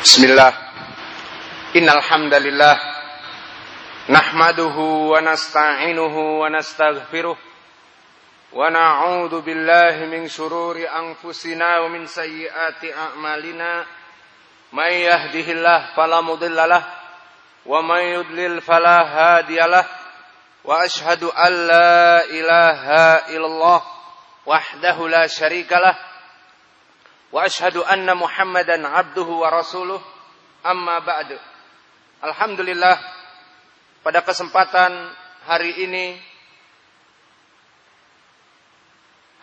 Bismillah. Innal hamdalillah nahmaduhu wa nasta'inuhu wa billahi min shururi anfusina min sayyiati a'malina. May yahdihillahu fala mudhillalah wa ashhadu an la illallah wahdahu la syarikalah واشهد ان محمدا عبده ورسوله amma ba'du alhamdulillah pada kesempatan hari ini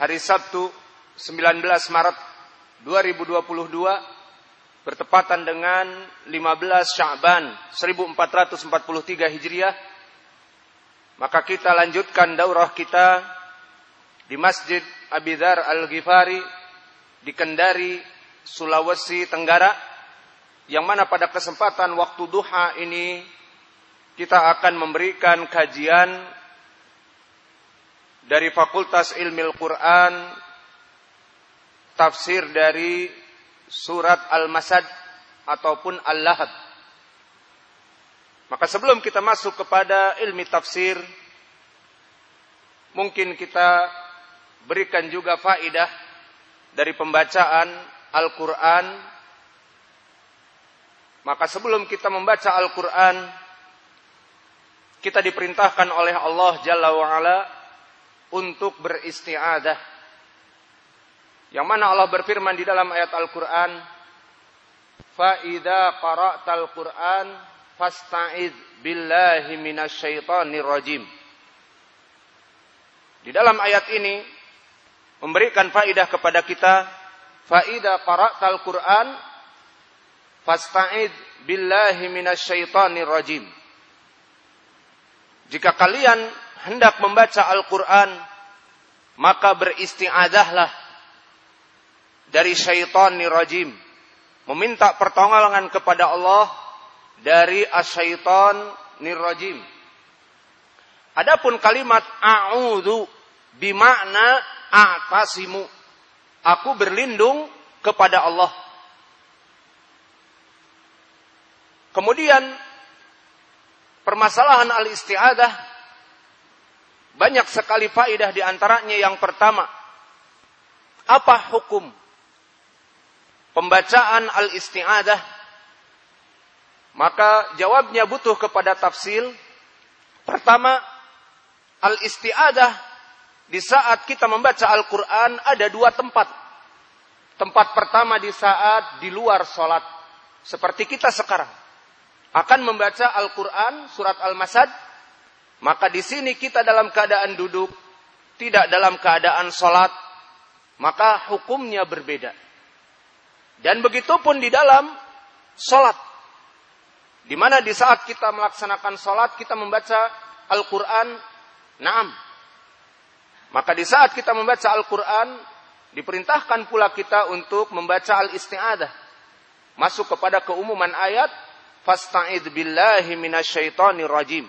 hari Sabtu 19 Maret 2022 bertepatan dengan 15 Sya'ban 1443 Hijriah maka kita lanjutkan daurah kita di Masjid Abidar Al-Ghifari di Kendari, Sulawesi Tenggara, yang mana pada kesempatan waktu duha ini kita akan memberikan kajian dari Fakultas Ilmu Al-Quran, tafsir dari surat Al-Masad ataupun Al-Lahad. Maka sebelum kita masuk kepada ilmi tafsir, mungkin kita berikan juga faidah dari pembacaan Al-Quran, maka sebelum kita membaca Al-Quran, kita diperintahkan oleh Allah Jalla wa'ala untuk beristiadah. Yang mana Allah berfirman di dalam ayat Al-Quran, فَإِذَا قَرَأْتَ الْقُرْآنِ فَاسْتَعِذْ بِاللَّهِ مِنَ الشَّيْطَانِ الرَّجِيمِ Di dalam ayat ini, memberikan faidah kepada kita. Faida qara'tal Qur'an fasta'id billahi minasyaitonir rajim. Jika kalian hendak membaca Al-Qur'an maka beristi'adahlah dari syaitonir rajim. Meminta pertolongan kepada Allah dari asyaitonir rajim. Adapun kalimat a'udzu bimakna a'tasimu. Aku berlindung kepada Allah. Kemudian permasalahan al-isti'adah banyak sekali faidah di antaranya yang pertama apa hukum pembacaan al-isti'adah maka jawabnya butuh kepada tafsil pertama al-isti'adah di saat kita membaca Al-Quran ada dua tempat. Tempat pertama di saat di luar sholat. Seperti kita sekarang. Akan membaca Al-Quran surat Al-Masad. Maka di sini kita dalam keadaan duduk. Tidak dalam keadaan sholat. Maka hukumnya berbeda. Dan begitu pun di dalam sholat. Di mana di saat kita melaksanakan sholat kita membaca Al-Quran. Naam, maka di saat kita membaca Al-Quran, diperintahkan pula kita untuk membaca Al-Isti'adah. Masuk kepada keumuman ayat, Fasta'id billahi minasyaitonir rajim.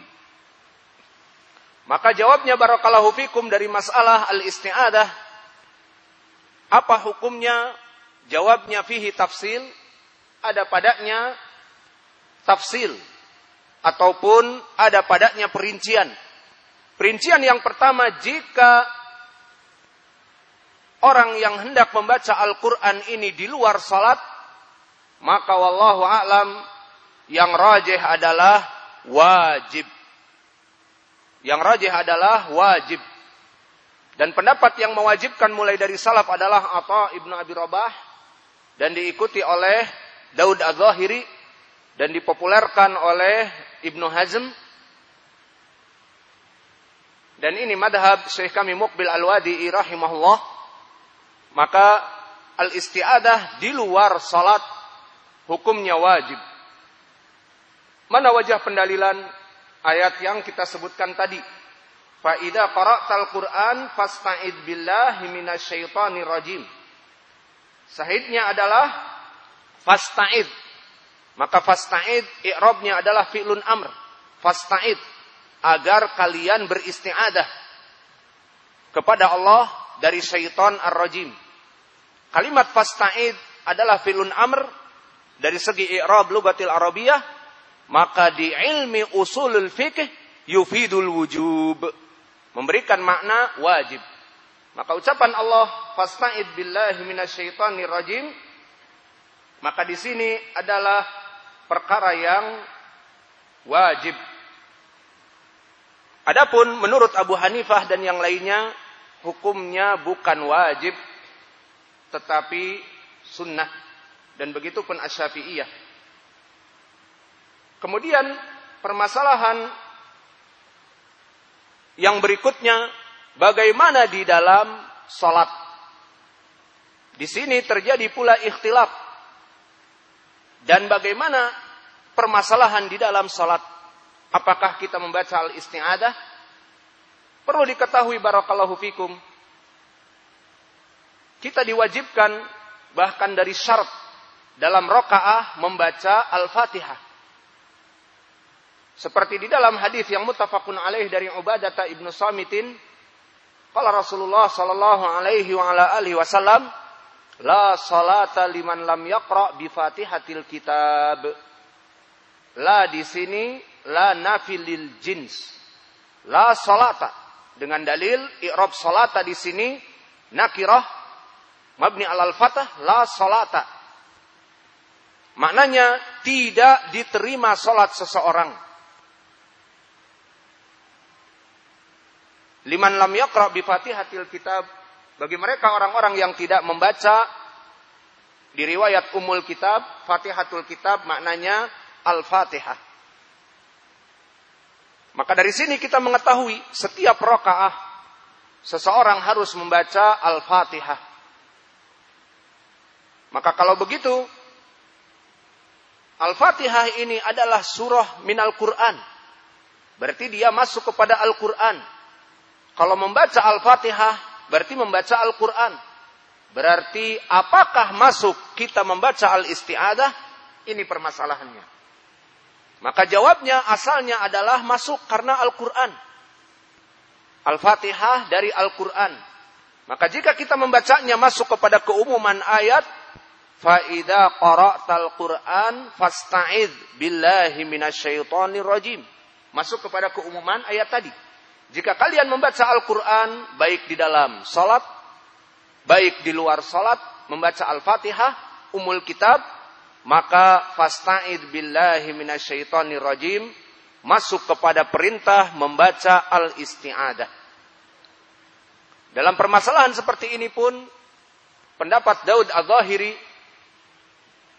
Maka jawabnya barakallahu fikum dari masalah al-isti'adah. Apa hukumnya? Jawabnya fihi tafsil. Ada padanya tafsil. Ataupun ada padanya perincian. Perincian yang pertama, jika orang yang hendak membaca Al-Quran ini di luar salat, maka wallahu a'lam yang rajih adalah wajib. Yang rajih adalah wajib. Dan pendapat yang mewajibkan mulai dari salaf adalah apa Ibnu Abi Rabah dan diikuti oleh Daud Az-Zahiri dan dipopulerkan oleh Ibnu Hazm dan ini madhab Syekh kami Muqbil Al-Wadi rahimahullah. Maka al-isti'adah di luar salat hukumnya wajib. Mana wajah pendalilan ayat yang kita sebutkan tadi? Fa idza qara'tal Qur'an fasta'id billahi minasyaitonir rajim. Sahidnya adalah fasta'id. Maka fasta'id i'rabnya adalah fi'lun amr. Fasta'id agar kalian beristiadah kepada Allah dari syaitan ar-rajim. Kalimat fasta'id adalah filun amr dari segi i'rab lugatil arabiyah, maka di ilmi usulul fikih yufidul wujub. Memberikan makna wajib. Maka ucapan Allah, "Fasta'id billahi minasyaitonir rajim." Maka di sini adalah perkara yang wajib. Adapun menurut Abu Hanifah dan yang lainnya, hukumnya bukan wajib tetapi sunnah dan begitu pun asyafi'iyah. Kemudian permasalahan yang berikutnya bagaimana di dalam salat. Di sini terjadi pula ikhtilaf. Dan bagaimana permasalahan di dalam salat. Apakah kita membaca al-isti'adah? Perlu diketahui barakallahu fikum kita diwajibkan bahkan dari syarat dalam rokaah membaca Al-Fatihah. Seperti di dalam hadis yang mutafakun alaih dari Ubadah ibnu Samitin, kalau Rasulullah sallallahu alaihi wa ala alihi wasallam, la salata liman lam yaqra bi Fatihatil kitab. La di sini la nafilil jins. La salata dengan dalil i'rab salata di sini nakirah Mabni alal fatah la salata. Maknanya tidak diterima salat seseorang. Liman lam yaqra bi Fatihatil kitab bagi mereka orang-orang yang tidak membaca di riwayat Umul Kitab, Fatihatul Kitab maknanya Al-Fatihah. Maka dari sini kita mengetahui setiap rakaah seseorang harus membaca Al-Fatihah. Maka kalau begitu, Al-Fatihah ini adalah surah minal Quran. Berarti dia masuk kepada Al-Quran. Kalau membaca Al-Fatihah, berarti membaca Al-Quran. Berarti apakah masuk kita membaca Al-Isti'adah? Ini permasalahannya. Maka jawabnya asalnya adalah masuk karena Al-Quran. Al-Fatihah dari Al-Quran. Maka jika kita membacanya masuk kepada keumuman ayat, Fa'idha qara'tal Qur'an fasta'id billahi minasyaitonir rajim. Masuk kepada keumuman ayat tadi. Jika kalian membaca Al-Quran, baik di dalam salat, baik di luar salat, membaca Al-Fatihah, umul kitab, maka fasta'id billahi minasyaitonir rajim, masuk kepada perintah membaca Al-Isti'adah. Dalam permasalahan seperti ini pun, pendapat Daud Al-Zahiri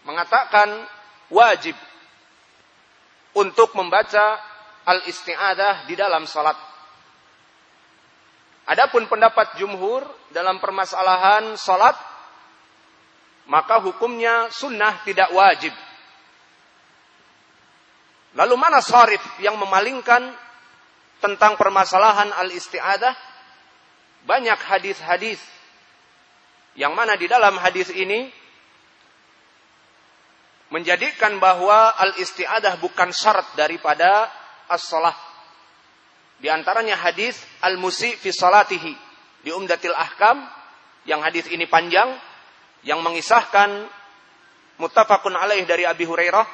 mengatakan wajib untuk membaca al-isti'adah di dalam salat. Adapun pendapat jumhur dalam permasalahan salat maka hukumnya sunnah tidak wajib. Lalu mana sarif yang memalingkan tentang permasalahan al-isti'adah? Banyak hadis-hadis yang mana di dalam hadis ini menjadikan bahwa al-isti'adah bukan syarat daripada as-salah. Di antaranya hadis al-musi fi salatihi di Umdatil Ahkam yang hadis ini panjang yang mengisahkan muttafaqun alaih dari Abi Hurairah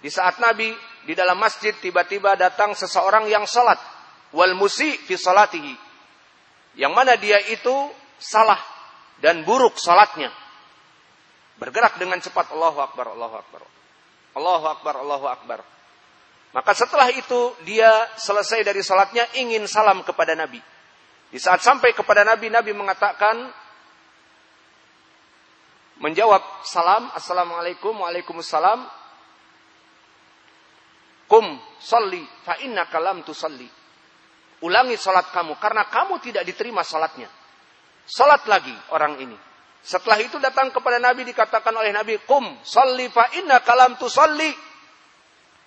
di saat Nabi di dalam masjid tiba-tiba datang seseorang yang salat wal musi fi salatihi yang mana dia itu salah dan buruk salatnya Bergerak dengan cepat Allahu Akbar, Allahu Akbar. Allahu Akbar, Allahu Akbar. Maka setelah itu dia selesai dari salatnya ingin salam kepada Nabi. Di saat sampai kepada Nabi, Nabi mengatakan menjawab salam, Assalamualaikum, Waalaikumsalam. Kum salli fa kalam tu salli. Ulangi salat kamu karena kamu tidak diterima salatnya. Salat lagi orang ini. Setelah itu datang kepada Nabi dikatakan oleh Nabi, "Kum salli fa kalam tu salli."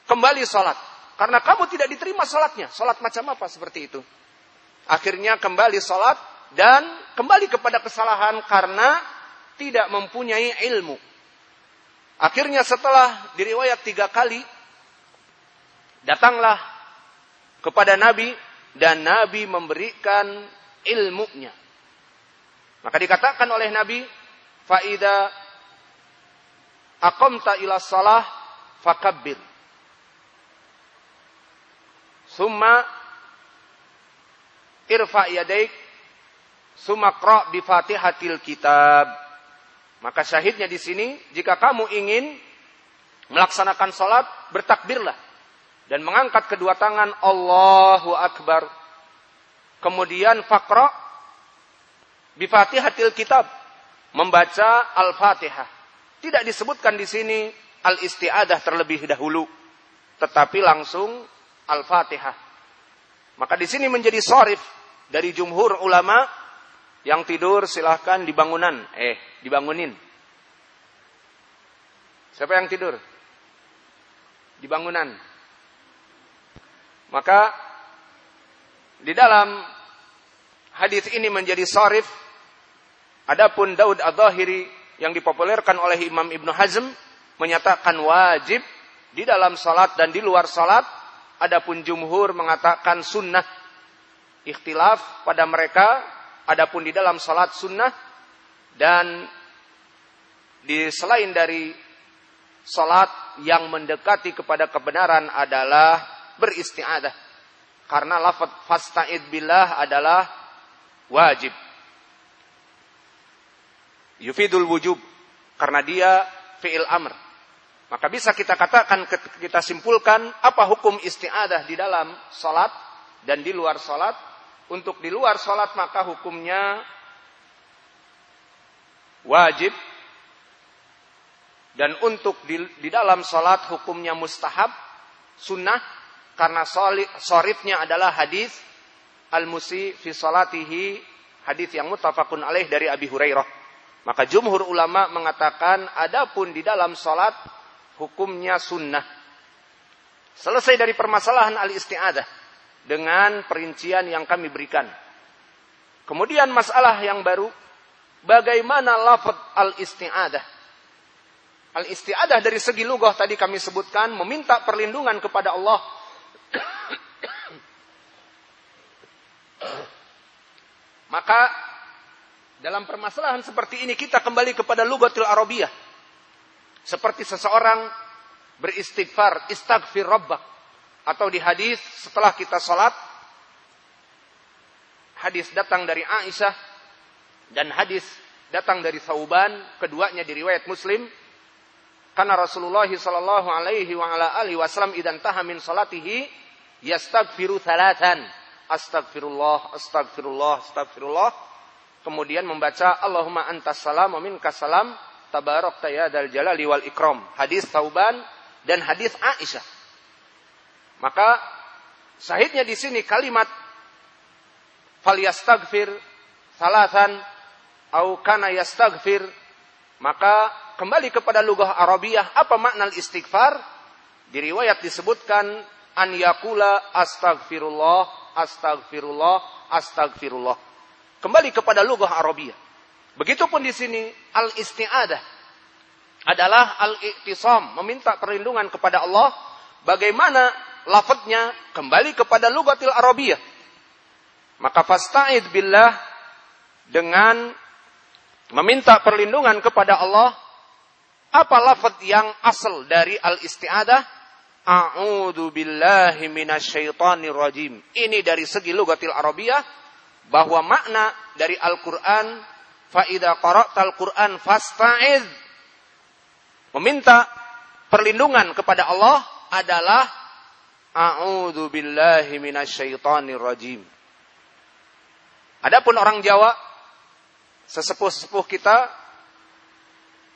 Kembali salat. Karena kamu tidak diterima salatnya. Salat macam apa seperti itu? Akhirnya kembali salat dan kembali kepada kesalahan karena tidak mempunyai ilmu. Akhirnya setelah diriwayat tiga kali, datanglah kepada Nabi dan Nabi memberikan ilmunya. Maka dikatakan oleh Nabi, faida aqamta ila salah fakabbir. Summa irfa yadaik summa qra bi Fatihatil kitab. Maka syahidnya di sini jika kamu ingin melaksanakan salat bertakbirlah dan mengangkat kedua tangan Allahu akbar. Kemudian faqra bi Fatihatil kitab membaca Al-Fatihah. Tidak disebutkan di sini al-isti'adah terlebih dahulu, tetapi langsung Al-Fatihah. Maka di sini menjadi sorif dari jumhur ulama yang tidur silahkan dibangunan. Eh, dibangunin. Siapa yang tidur? Dibangunan. Maka di dalam hadis ini menjadi sorif. Adapun Daud Ad-Dhahiri yang dipopulerkan oleh Imam Ibnu Hazm menyatakan wajib di dalam salat dan di luar salat. Adapun jumhur mengatakan sunnah. Ikhtilaf pada mereka. Adapun di dalam salat sunnah dan di selain dari salat yang mendekati kepada kebenaran adalah beristiadah. Karena lafaz fasta'id billah adalah wajib. Yufidul wujub karena dia fi'il amr. Maka bisa kita katakan kita simpulkan apa hukum isti'adah di dalam salat dan di luar salat. Untuk di luar salat maka hukumnya wajib dan untuk di, di dalam salat hukumnya mustahab, sunnah karena sorifnya adalah hadis al-musi fi salatihi hadis yang mutafakun alaih dari Abi Hurairah. Maka jumhur ulama mengatakan adapun di dalam salat hukumnya sunnah. Selesai dari permasalahan al-isti'adah dengan perincian yang kami berikan. Kemudian masalah yang baru, bagaimana lafaz al-isti'adah? Al-isti'adah dari segi lugah tadi kami sebutkan meminta perlindungan kepada Allah maka dalam permasalahan seperti ini kita kembali kepada lugatil arabiyah. Seperti seseorang beristighfar, istighfir rabbak. Atau di hadis setelah kita sholat, hadis datang dari Aisyah dan hadis datang dari Sauban, keduanya diriwayat Muslim. Karena Rasulullah sallallahu alaihi wa ala alihi wasallam idan taha min salatihi yastaghfiru thalathan. Astagfirullah, astagfirullah, astagfirullah. Kemudian membaca Allahumma antas salam wa minkas salam tabarak dal jalali wal ikram. Hadis Tauban dan hadis Aisyah. Maka sahidnya di sini kalimat falyastagfir salatan au kana yastaghfir maka kembali kepada lugah Arabiah apa makna istighfar di riwayat disebutkan an yakula astagfirullah astagfirullah, astagfirullah. Kembali kepada lugah Arabiyah. Begitupun di sini al-isti'adah adalah al-iktisam, meminta perlindungan kepada Allah. Bagaimana lafadznya kembali kepada lugatil Arabiyah. Maka fasta'id billah dengan meminta perlindungan kepada Allah apa lafaz yang asal dari al-isti'adah A'udzu billahi minasyaitonir rajim. Ini dari segi lugatil Arabiyah bahwa makna dari Al-Qur'an fa idza qara'tal Qur'an fasta'iz. Meminta perlindungan kepada Allah adalah a'udzu billahi minasyaitonir rajim. Adapun orang Jawa sesepuh-sesepuh kita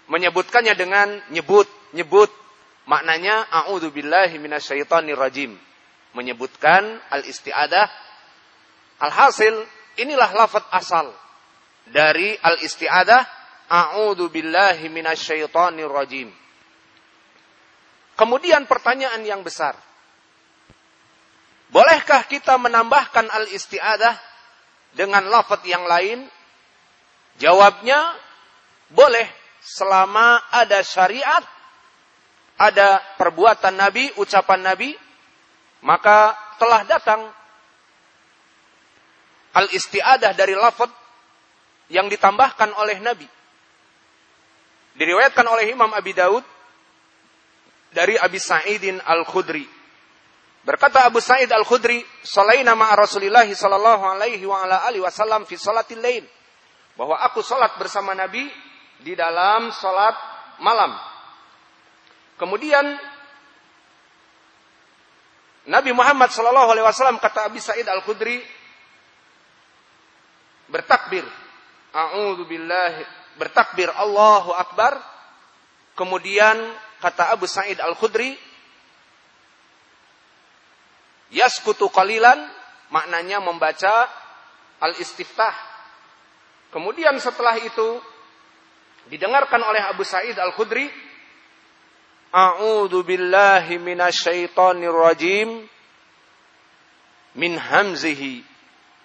menyebutkannya dengan nyebut, nyebut Maknanya a'udzubillahi minasyaitonir rajim. Menyebutkan al-isti'adah. Alhasil inilah lafaz asal dari al-isti'adah a'udzubillahi minasyaitonir rajim. Kemudian pertanyaan yang besar. Bolehkah kita menambahkan al-isti'adah dengan lafaz yang lain? Jawabnya boleh selama ada syariat ada perbuatan Nabi, ucapan Nabi, maka telah datang al-istiadah dari lafaz yang ditambahkan oleh Nabi. Diriwayatkan oleh Imam Abi Daud dari Abi Sa'idin Al-Khudri. Berkata Abu Sa'id Al-Khudri, "Shalaina ma'a Rasulillah sallallahu alaihi wa ala alihi wasallam fi salatil lail." Bahwa aku salat bersama Nabi di dalam salat malam. Kemudian Nabi Muhammad sallallahu alaihi wasallam kata Abi Sa'id Al-Khudri bertakbir. A'udzu billahi bertakbir Allahu akbar. Kemudian kata Abu Sa'id Al-Khudri Yaskutu qalilan maknanya membaca al-istiftah. Kemudian setelah itu didengarkan oleh Abu Sa'id Al-Khudri A'udzu billahi minasyaitonir rajim min hamzihi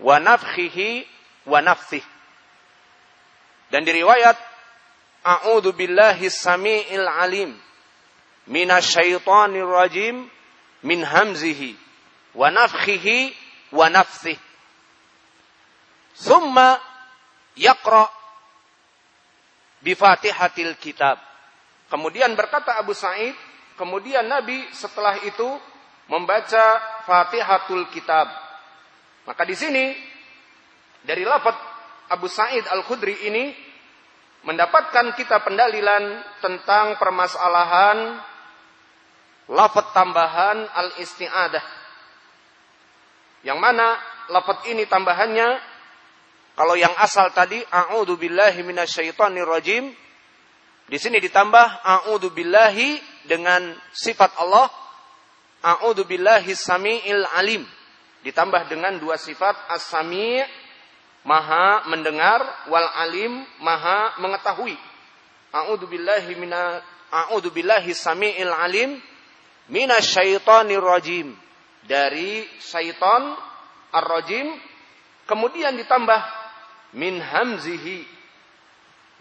wa nafthihi wa nafthihi. Dan diriwayat A'udzu billahi samiil alim minasyaitonir rajim min hamzihi wa nafthihi wa nafthihi. Thumma yaqra bi Fatihatil kitab Kemudian berkata Abu Sa'id, kemudian Nabi setelah itu membaca Fatihatul Kitab. Maka di sini dari lafaz Abu Sa'id Al-Khudri ini mendapatkan kita pendalilan tentang permasalahan lafaz tambahan al-isti'adah. Yang mana lafaz ini tambahannya kalau yang asal tadi a'udzu billahi minasyaitonir rajim di sini ditambah a'udzu billahi dengan sifat Allah a'udzu billahi samiil alim. Ditambah dengan dua sifat as-sami' maha mendengar wal alim maha mengetahui. A'udzu billahi mina a'udzu billahi samiil alim minasyaitonir rajim dari syaitan ar-rajim kemudian ditambah min hamzihi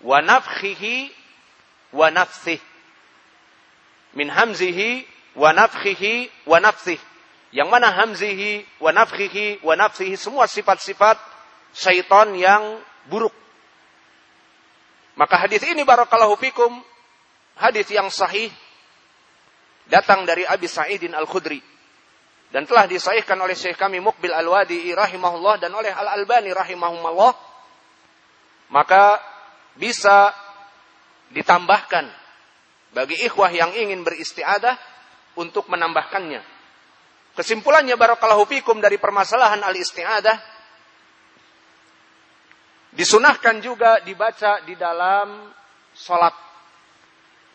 wa nafkhihi wa nafsih. Min hamzihi wa nafkhihi wa nafsih. Yang mana hamzihi wa nafkhihi wa nafsihi semua sifat-sifat syaitan yang buruk. Maka hadis ini barakallahu fikum hadis yang sahih datang dari Abi Sa'idin Al-Khudri dan telah disahihkan oleh Syekh kami Mukbil Al-Wadi rahimahullah dan oleh Al-Albani rahimahumullah maka bisa ditambahkan bagi ikhwah yang ingin beristiadah untuk menambahkannya. Kesimpulannya barakallahu fikum dari permasalahan al-istiadah disunahkan juga dibaca di dalam sholat.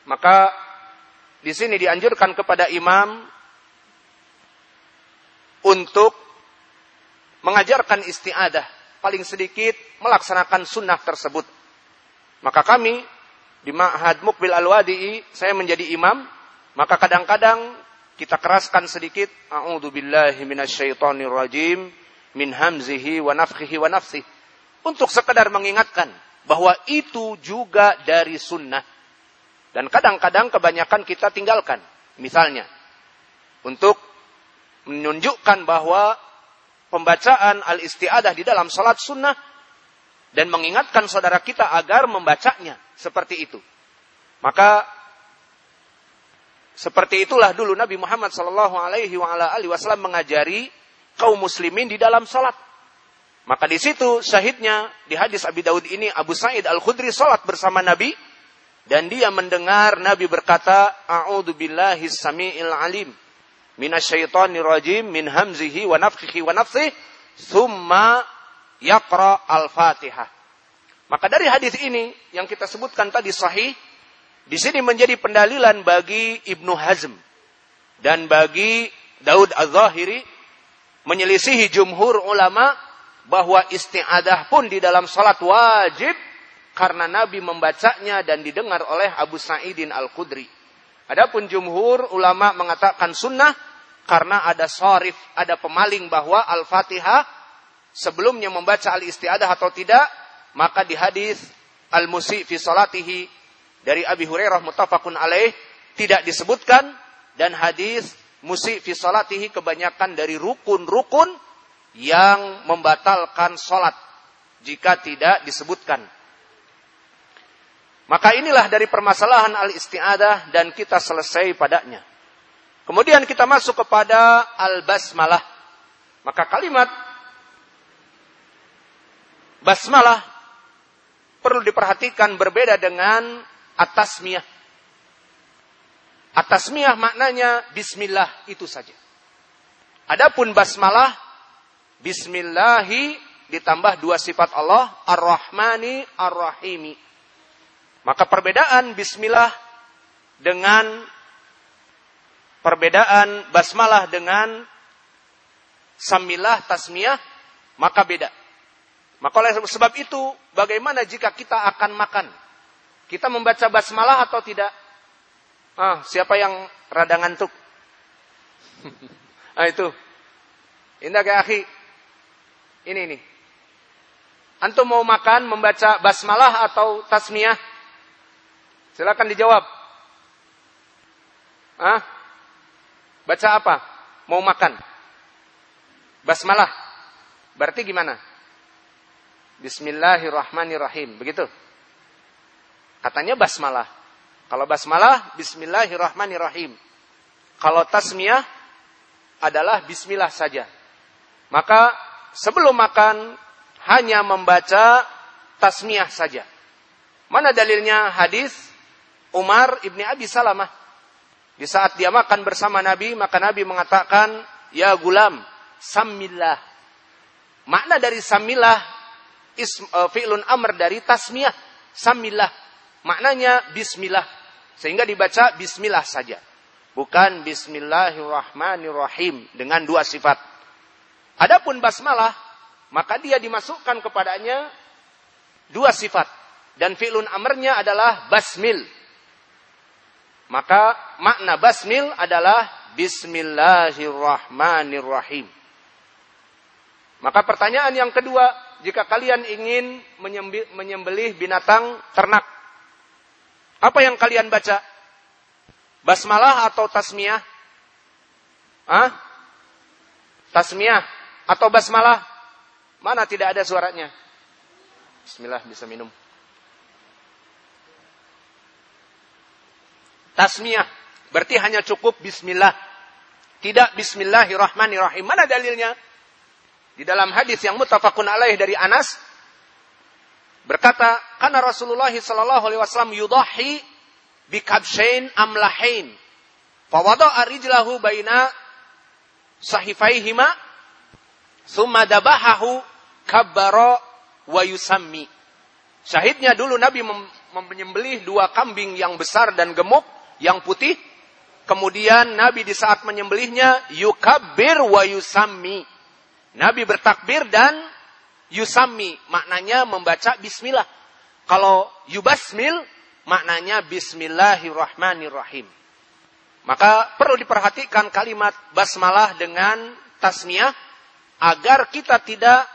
Maka di sini dianjurkan kepada imam untuk mengajarkan istiadah paling sedikit melaksanakan sunnah tersebut. Maka kami di Ma'had Mukbil Al-Wadi'i saya menjadi imam, maka kadang-kadang kita keraskan sedikit a'udzu billahi minasyaitonir rajim min hamzihi wa nafthihi wa nafsihi untuk sekedar mengingatkan bahwa itu juga dari sunnah. Dan kadang-kadang kebanyakan kita tinggalkan. Misalnya, untuk menunjukkan bahwa pembacaan al-istiadah di dalam salat sunnah dan mengingatkan saudara kita agar membacanya seperti itu. Maka seperti itulah dulu Nabi Muhammad Shallallahu Alaihi Wasallam mengajari kaum muslimin di dalam salat. Maka di situ syahidnya di hadis Abi Daud ini Abu Sa'id Al Khudri salat bersama Nabi dan dia mendengar Nabi berkata, "A'udzu billahi samiil alim minasyaitonir rajim min hamzihi wa nafthihi wa nafthihi, thumma yaqra al-Fatihah. Maka dari hadis ini yang kita sebutkan tadi sahih, di sini menjadi pendalilan bagi Ibnu Hazm dan bagi Daud Az-Zahiri menyelisihi jumhur ulama bahwa isti'adah pun di dalam salat wajib karena Nabi membacanya dan didengar oleh Abu Sa'idin Al-Khudri. Adapun jumhur ulama mengatakan sunnah karena ada sorif, ada pemaling bahwa Al-Fatihah sebelumnya membaca al-istiadah atau tidak, maka di hadis al-musi fi salatihi dari Abi Hurairah muttafaqun alaih tidak disebutkan dan hadis musi fi salatihi kebanyakan dari rukun-rukun yang membatalkan salat jika tidak disebutkan. Maka inilah dari permasalahan al-isti'adah dan kita selesai padanya. Kemudian kita masuk kepada al-basmalah. Maka kalimat basmalah perlu diperhatikan berbeda dengan atasmiyah. Atasmiyah maknanya bismillah itu saja. Adapun basmalah bismillahi ditambah dua sifat Allah ar-Rahmani ar-Rahimi. Maka perbedaan bismillah dengan perbedaan basmalah dengan samilah tasmiyah maka beda. Maka oleh sebab itu bagaimana jika kita akan makan? Kita membaca basmalah atau tidak? Ah, siapa yang rada ngantuk? ah itu. Indah ke akhi. Ini ini. Antum mau makan membaca basmalah atau tasmiyah? Silakan dijawab. Ah? Baca apa? Mau makan. Basmalah. Berarti gimana? Bismillahirrahmanirrahim. Begitu. Katanya basmalah. Kalau basmalah, bismillahirrahmanirrahim. Kalau tasmiyah adalah bismillah saja. Maka sebelum makan hanya membaca tasmiyah saja. Mana dalilnya hadis Umar ibni Abi Salamah. Di saat dia makan bersama Nabi, maka Nabi mengatakan, Ya gulam, samillah. Makna dari samillah, ism, uh, fi'lun amr dari tasmiyah. Samillah. Maknanya bismillah. Sehingga dibaca bismillah saja. Bukan bismillahirrahmanirrahim. Dengan dua sifat. Adapun basmalah, maka dia dimasukkan kepadanya dua sifat. Dan fi'lun amrnya adalah basmil. Maka makna basmil adalah Bismillahirrahmanirrahim. Maka pertanyaan yang kedua, jika kalian ingin menyembelih binatang ternak, apa yang kalian baca? Basmalah atau tasmiyah? Hah? Tasmiyah atau basmalah? Mana tidak ada suaranya? Bismillah bisa minum. Tasmiyah. Berarti hanya cukup bismillah. Tidak bismillahirrahmanirrahim. Mana dalilnya? Di dalam hadis yang mutafakun alaih dari Anas berkata, karena Rasulullah sallallahu alaihi wasallam yudahi bikabshain amlahain. Fawada'a rijlahu baina sahifaihima summa dabahahu kabbara wa yusammi. Syahidnya dulu Nabi menyembelih dua kambing yang besar dan gemuk yang putih. Kemudian Nabi di saat menyembelihnya yukabir wa yusammi. Nabi bertakbir dan yusammi maknanya membaca bismillah. Kalau yubasmil maknanya bismillahirrahmanirrahim. Maka perlu diperhatikan kalimat basmalah dengan tasmiyah agar kita tidak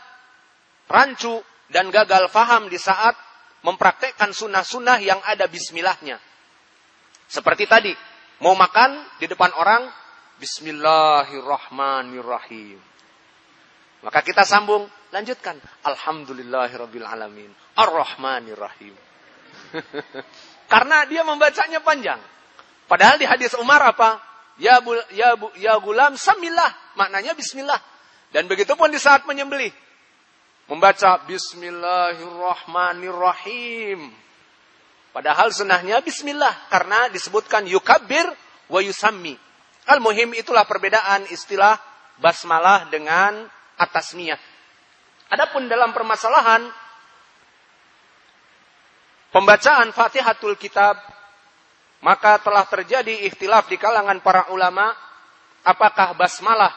rancu dan gagal faham di saat mempraktekkan sunnah-sunnah yang ada bismillahnya. Seperti tadi, mau makan di depan orang, Bismillahirrahmanirrahim. Maka kita sambung, lanjutkan. Alhamdulillahirabbil alamin. Ar-Rahmanirrahim. Karena dia membacanya panjang. Padahal di hadis Umar apa? Ya bu, ya bu, ya gulam samillah. Maknanya bismillah. Dan begitu pun di saat menyembelih. Membaca bismillahirrahmanirrahim. Padahal sunnahnya bismillah karena disebutkan yukabir wa yusammi. Al-muhim itulah perbedaan istilah basmalah dengan atasmiyah. Adapun dalam permasalahan pembacaan Fatihatul Kitab maka telah terjadi ikhtilaf di kalangan para ulama apakah basmalah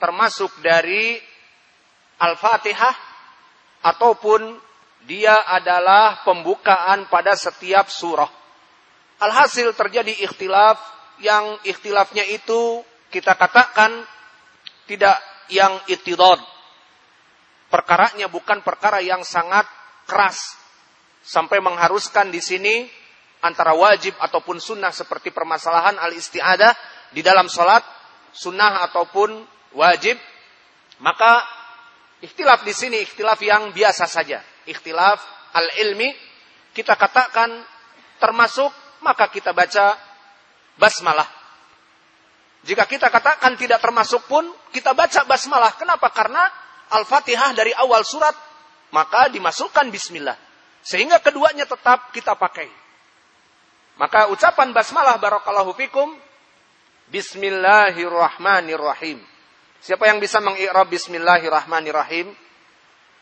termasuk dari Al-Fatihah ataupun dia adalah pembukaan pada setiap surah. Alhasil terjadi ikhtilaf yang ikhtilafnya itu kita katakan tidak yang itidod. Perkaranya bukan perkara yang sangat keras sampai mengharuskan di sini antara wajib ataupun sunnah seperti permasalahan al-isti'adah di dalam sholat sunnah ataupun wajib maka ikhtilaf di sini ikhtilaf yang biasa saja ikhtilaf al-ilmi, kita katakan termasuk maka kita baca basmalah. Jika kita katakan tidak termasuk pun kita baca basmalah. Kenapa? Karena Al-Fatihah dari awal surat maka dimasukkan bismillah. Sehingga keduanya tetap kita pakai. Maka ucapan basmalah barakallahu fikum Bismillahirrahmanirrahim. Siapa yang bisa mengi'rab Bismillahirrahmanirrahim?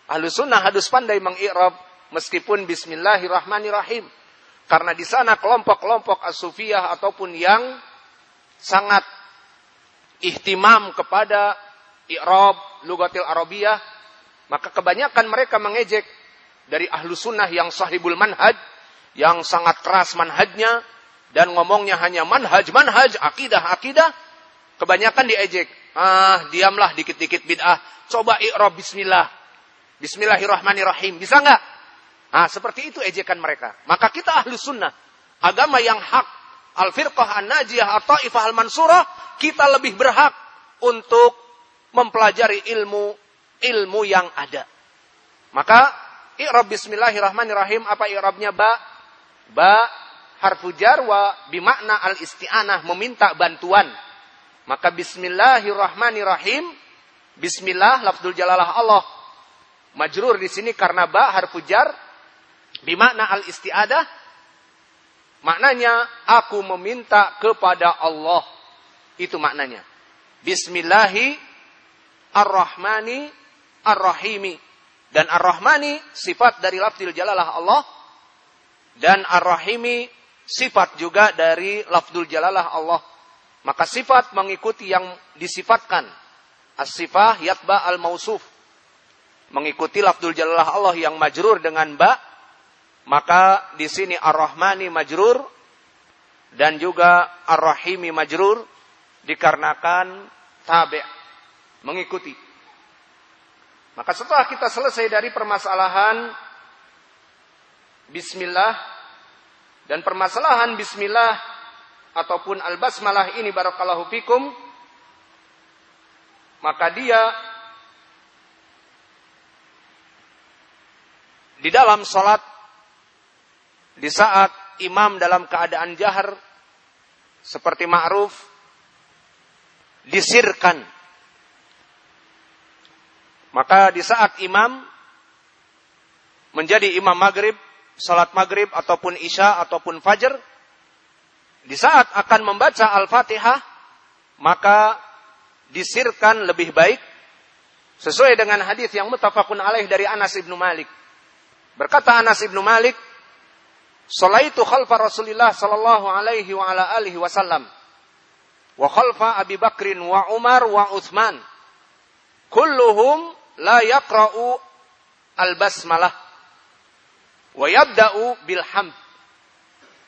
Ahlu sunnah hadus pandai mengi'rab meskipun Bismillahirrahmanirrahim. Karena di sana kelompok-kelompok asufiyah ataupun yang sangat ihtimam kepada i'rab lugatil arabiyah, maka kebanyakan mereka mengejek dari ahlu sunnah yang sahibul manhaj, yang sangat keras manhajnya, dan ngomongnya hanya manhaj, manhaj, akidah, akidah, kebanyakan diejek. Ah, diamlah dikit-dikit bid'ah. Coba i'rab bismillah. Bismillahirrahmanirrahim. Bisa nggak? Nah, seperti itu ejekan mereka. Maka kita ahlu sunnah. Agama yang hak. Al-firqah an-najiyah atau ifah al-mansurah. Kita lebih berhak untuk mempelajari ilmu ilmu yang ada. Maka i'rab bismillahirrahmanirrahim apa i'rabnya ba? Ba harfu jar wa bimakna al-isti'anah meminta bantuan. Maka bismillahirrahmanirrahim bismillah lafzul jalalah Allah. Majrur di sini karena ba harfu jar Bimakna al-istiadah maknanya aku meminta kepada Allah. Itu maknanya. Bismillahi ar-Rahmani ar-Rahimi. Dan ar-Rahmani sifat dari lafzul jalalah Allah dan ar-Rahimi sifat juga dari lafzul jalalah Allah. Maka sifat mengikuti yang disifatkan. As-sifah yatba al-mausuf. Mengikuti lafzul jalalah Allah yang majrur dengan ba maka di sini Ar-Rahmani majrur dan juga Ar-Rahimi majrur dikarenakan tabi' mengikuti. Maka setelah kita selesai dari permasalahan bismillah dan permasalahan bismillah ataupun al-basmalah ini barakallahu fikum maka dia di dalam salat di saat imam dalam keadaan jahar seperti ma'ruf disirkan. Maka di saat imam menjadi imam maghrib, salat maghrib ataupun isya ataupun fajar, di saat akan membaca al-fatihah, maka disirkan lebih baik sesuai dengan hadis yang mutafakun alaih dari Anas ibnu Malik. Berkata Anas ibnu Malik, Salaitu khalfa Rasulillah sallallahu alaihi wa ala alihi wasallam. Wa khalfa Abi Bakrin wa Umar wa Uthman. Kulluhum la yaqra'u al-basmalah. Wa yabda'u bilhamd.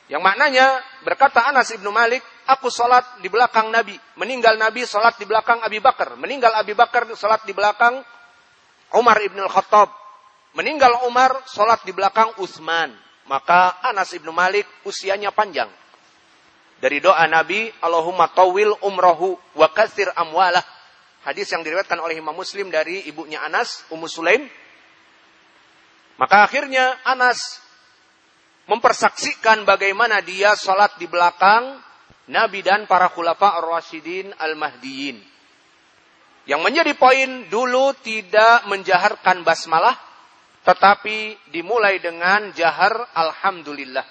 Yang maknanya berkata Anas ibnu Malik, aku salat di belakang Nabi. Meninggal Nabi salat di belakang Abi Bakar. Meninggal Abi Bakar salat di belakang Umar ibn al-Khattab. Meninggal Umar salat di belakang Utsman. Maka Anas ibnu Malik usianya panjang. Dari doa Nabi, Allahumma tawil umrohu wa kathir amwalah. Hadis yang diriwayatkan oleh Imam Muslim dari ibunya Anas, Ummu Sulaim. Maka akhirnya Anas mempersaksikan bagaimana dia sholat di belakang Nabi dan para khulafa ar-rasyidin al-mahdiyin. Yang menjadi poin dulu tidak menjaharkan basmalah, tetapi dimulai dengan jahar alhamdulillah.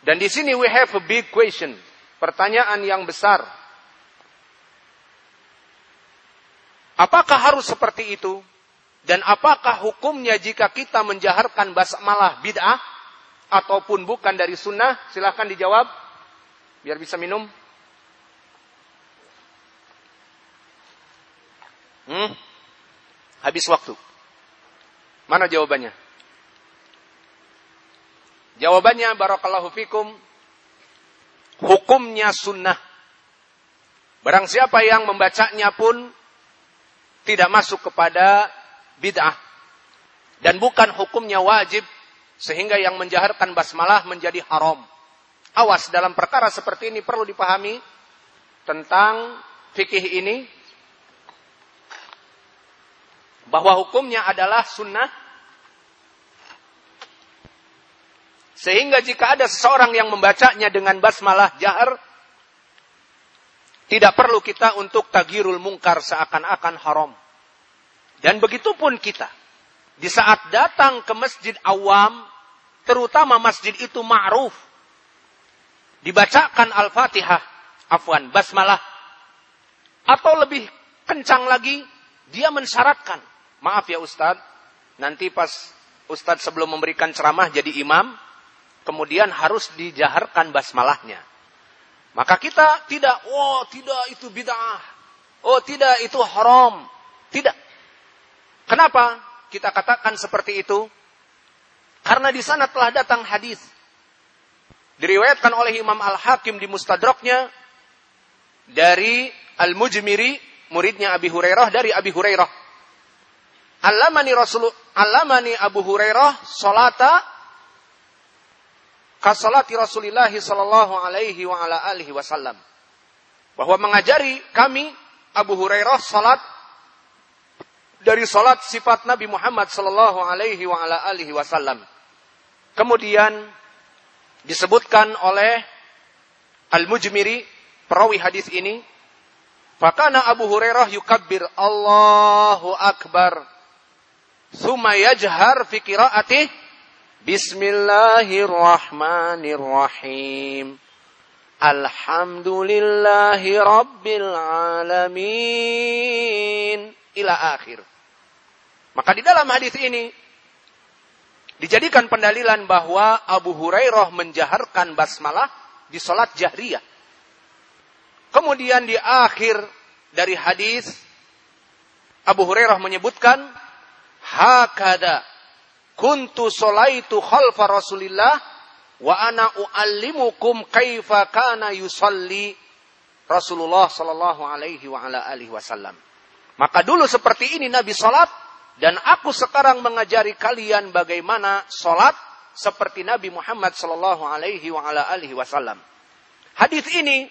Dan di sini we have a big question. Pertanyaan yang besar. Apakah harus seperti itu? Dan apakah hukumnya jika kita menjaharkan basmalah bid'ah ataupun bukan dari sunnah? Silahkan dijawab. Biar bisa minum. Hmm? Habis waktu. Mana jawabannya? Jawabannya barakallahu fikum hukumnya sunnah. Barang siapa yang membacanya pun tidak masuk kepada bid'ah dan bukan hukumnya wajib sehingga yang menjaharkan basmalah menjadi haram. Awas dalam perkara seperti ini perlu dipahami tentang fikih ini bahwa hukumnya adalah sunnah Sehingga jika ada seseorang yang membacanya dengan basmalah jahar, tidak perlu kita untuk tagirul mungkar seakan-akan haram. Dan begitu pun kita. Di saat datang ke masjid awam, terutama masjid itu ma'ruf. Dibacakan Al-Fatihah, afwan, basmalah. Atau lebih kencang lagi, dia mensyaratkan. Maaf ya Ustadz, nanti pas Ustadz sebelum memberikan ceramah jadi imam, kemudian harus dijaharkan basmalahnya. Maka kita tidak, oh tidak itu bid'ah. Oh tidak itu haram. Tidak. Kenapa kita katakan seperti itu? Karena di sana telah datang hadis. Diriwayatkan oleh Imam Al-Hakim di Mustadraknya dari Al-Mujmiri, muridnya Abi Hurairah dari Abi Hurairah. Alamani Rasul Alamani Abu Hurairah salata kasalati Rasulullah sallallahu alaihi wa ala alihi wasallam. Bahwa mengajari kami Abu Hurairah salat dari salat sifat Nabi Muhammad sallallahu alaihi wa ala alihi wasallam. Kemudian disebutkan oleh Al-Mujmiri perawi hadis ini, Fakana Abu Hurairah yukabbir Allahu Akbar. Thumma yajhar fi Bismillahirrahmanirrahim. Alhamdulillahi Rabbil Alamin. Ila akhir. Maka di dalam hadis ini dijadikan pendalilan bahwa Abu Hurairah menjaharkan basmalah di salat jahriyah. Kemudian di akhir dari hadis Abu Hurairah menyebutkan hakada kuntu solaitu khalfa Rasulillah wa ana uallimukum kaifa kana yusalli Rasulullah sallallahu alaihi wa ala alihi wasallam. Maka dulu seperti ini Nabi salat dan aku sekarang mengajari kalian bagaimana salat seperti Nabi Muhammad sallallahu alaihi wa ala alihi wasallam. Hadis ini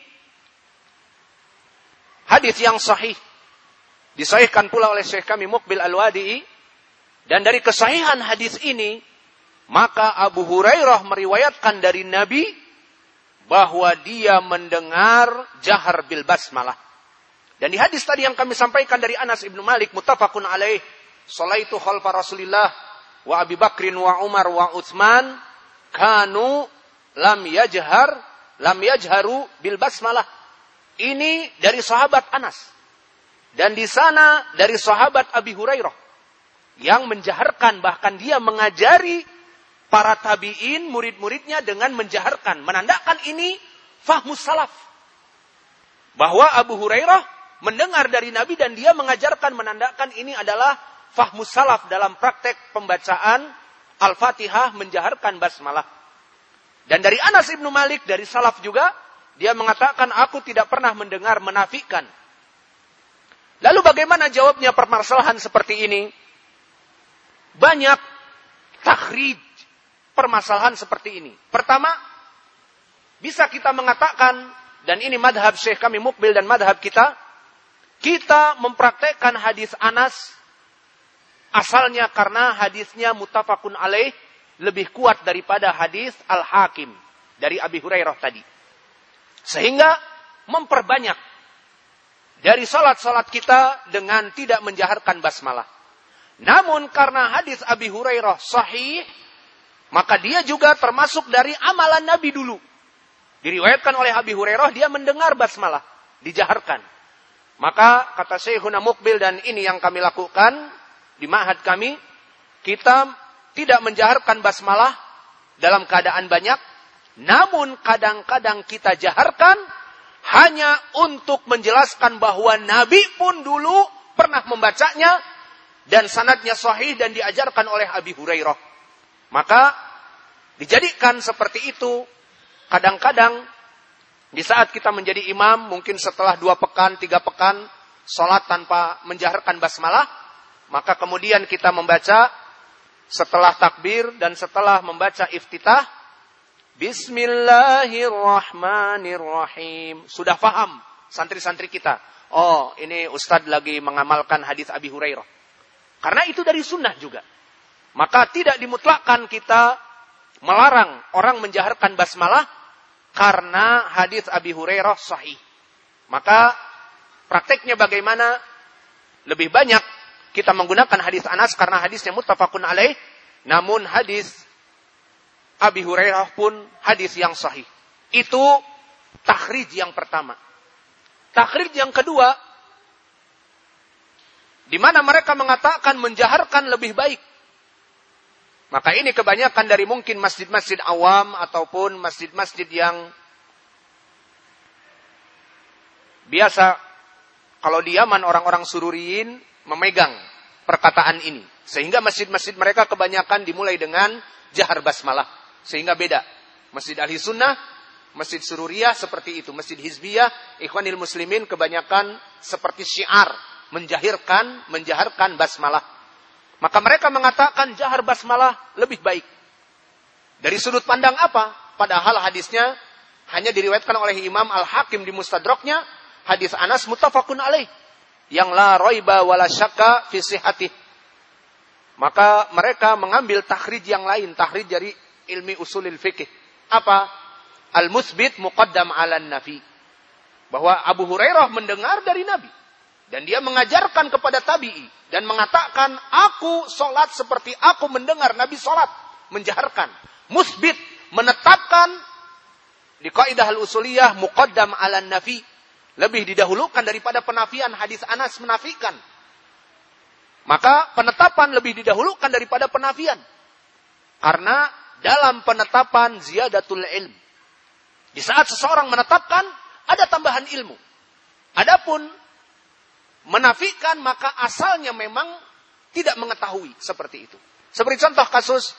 hadis yang sahih disahihkan pula oleh Syekh kami Mukbil Al-Wadi'i dan dari kesahihan hadis ini, maka Abu Hurairah meriwayatkan dari Nabi bahwa dia mendengar jahar bil basmalah. Dan di hadis tadi yang kami sampaikan dari Anas ibnu Malik mutafakun alaih, salaitu khalfa Rasulillah wa Abi Bakrin wa Umar wa Utsman kanu lam yajhar lam yajharu bil basmalah. Ini dari sahabat Anas. Dan di sana dari sahabat Abi Hurairah yang menjaharkan bahkan dia mengajari para tabiin murid-muridnya dengan menjaharkan menandakan ini fahmus salaf. Bahwa Abu Hurairah mendengar dari Nabi dan dia mengajarkan menandakan ini adalah fahmus salaf dalam praktek pembacaan Al-Fatihah menjaharkan basmalah. Dan dari Anas ibnu Malik dari salaf juga dia mengatakan aku tidak pernah mendengar menafikan. Lalu bagaimana jawabnya permasalahan seperti ini banyak takhrij permasalahan seperti ini. Pertama, bisa kita mengatakan, dan ini madhab syekh kami mukbil dan madhab kita, kita mempraktekkan hadis Anas asalnya karena hadisnya mutafakun alaih lebih kuat daripada hadis Al-Hakim dari Abi Hurairah tadi. Sehingga memperbanyak dari salat-salat kita dengan tidak menjaharkan basmalah. Namun karena hadis Abi Hurairah sahih, maka dia juga termasuk dari amalan Nabi dulu. Diriwayatkan oleh Abi Hurairah, dia mendengar basmalah, dijaharkan. Maka kata Syekhuna Mukbil dan ini yang kami lakukan di ma'had kami, kita tidak menjaharkan basmalah dalam keadaan banyak, namun kadang-kadang kita jaharkan hanya untuk menjelaskan bahwa Nabi pun dulu pernah membacanya dan sanadnya sahih dan diajarkan oleh Abi Hurairah. Maka dijadikan seperti itu kadang-kadang di saat kita menjadi imam mungkin setelah dua pekan, tiga pekan sholat tanpa menjaharkan basmalah maka kemudian kita membaca setelah takbir dan setelah membaca iftitah Bismillahirrahmanirrahim. Sudah faham santri-santri kita. Oh, ini Ustadz lagi mengamalkan hadis Abi Hurairah. Karena itu dari sunnah juga. Maka tidak dimutlakkan kita melarang orang menjaharkan basmalah karena hadis Abi Hurairah sahih. Maka prakteknya bagaimana? Lebih banyak kita menggunakan hadis Anas karena hadisnya muttafaqun alaih, namun hadis Abi Hurairah pun hadis yang sahih. Itu takhrij yang pertama. Takhrij yang kedua, di mana mereka mengatakan menjaharkan lebih baik. Maka ini kebanyakan dari mungkin masjid-masjid awam ataupun masjid-masjid yang biasa kalau di Yaman orang-orang sururiin memegang perkataan ini. Sehingga masjid-masjid mereka kebanyakan dimulai dengan jahar basmalah. Sehingga beda. Masjid Ahli Sunnah, Masjid Sururiyah seperti itu. Masjid Hizbiyah, Ikhwanil Muslimin kebanyakan seperti syiar. Menjahirkan, menjaharkan basmalah. Maka mereka mengatakan jahar basmalah lebih baik. Dari sudut pandang apa? Padahal hadisnya hanya diriwayatkan oleh Imam Al-Hakim di Mustadraknya, hadis Anas mutafakun alaih. Yang la roiba wala syakka fi Maka mereka mengambil takhrij yang lain, takhrij dari ilmi usulil fikih. Apa? Al-musbit muqaddam ala nafi. Bahwa Abu Hurairah mendengar dari Nabi. Dan dia mengajarkan kepada tabi'i dan mengatakan, aku sholat seperti aku mendengar Nabi sholat. Menjaharkan. Musbit. Menetapkan di kaidah al-usuliyah muqaddam ala nafi. Lebih didahulukan daripada penafian hadis Anas menafikan. Maka penetapan lebih didahulukan daripada penafian. Karena dalam penetapan ziyadatul ilm. Di saat seseorang menetapkan, ada tambahan ilmu. Adapun menafikan maka asalnya memang tidak mengetahui seperti itu. Seperti contoh kasus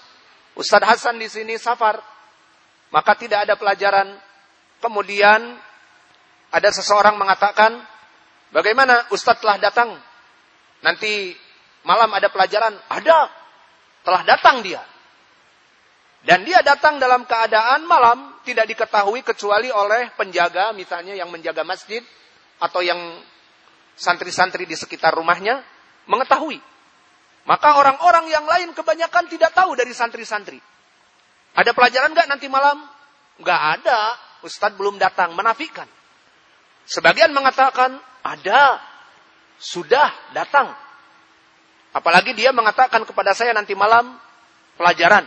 Ustadz Hasan di sini safar, maka tidak ada pelajaran. Kemudian ada seseorang mengatakan, bagaimana Ustadz telah datang? Nanti malam ada pelajaran? Ada. Telah datang dia. Dan dia datang dalam keadaan malam tidak diketahui kecuali oleh penjaga misalnya yang menjaga masjid atau yang santri-santri di sekitar rumahnya mengetahui. Maka orang-orang yang lain kebanyakan tidak tahu dari santri-santri. Ada pelajaran nggak nanti malam? Nggak ada. Ustadz belum datang, menafikan. Sebagian mengatakan, ada. Sudah datang. Apalagi dia mengatakan kepada saya nanti malam pelajaran.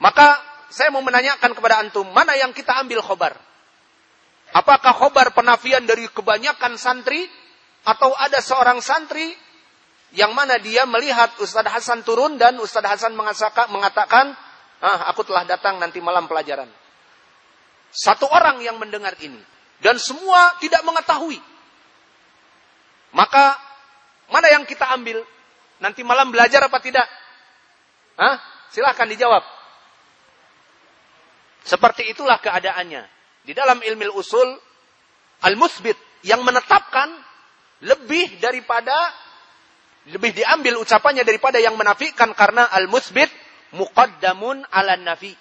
Maka saya mau menanyakan kepada antum, mana yang kita ambil khobar? Apakah khobar penafian dari kebanyakan santri atau ada seorang santri yang mana dia melihat Ustadz Hasan turun dan Ustadz Hasan mengatakan, ah, aku telah datang nanti malam pelajaran. Satu orang yang mendengar ini. Dan semua tidak mengetahui. Maka, mana yang kita ambil? Nanti malam belajar apa tidak? Hah? Silahkan dijawab. Seperti itulah keadaannya. Di dalam ilmu usul, al-musbit yang menetapkan lebih daripada lebih diambil ucapannya daripada yang menafikan karena al-musbit muqaddamun ala nafi.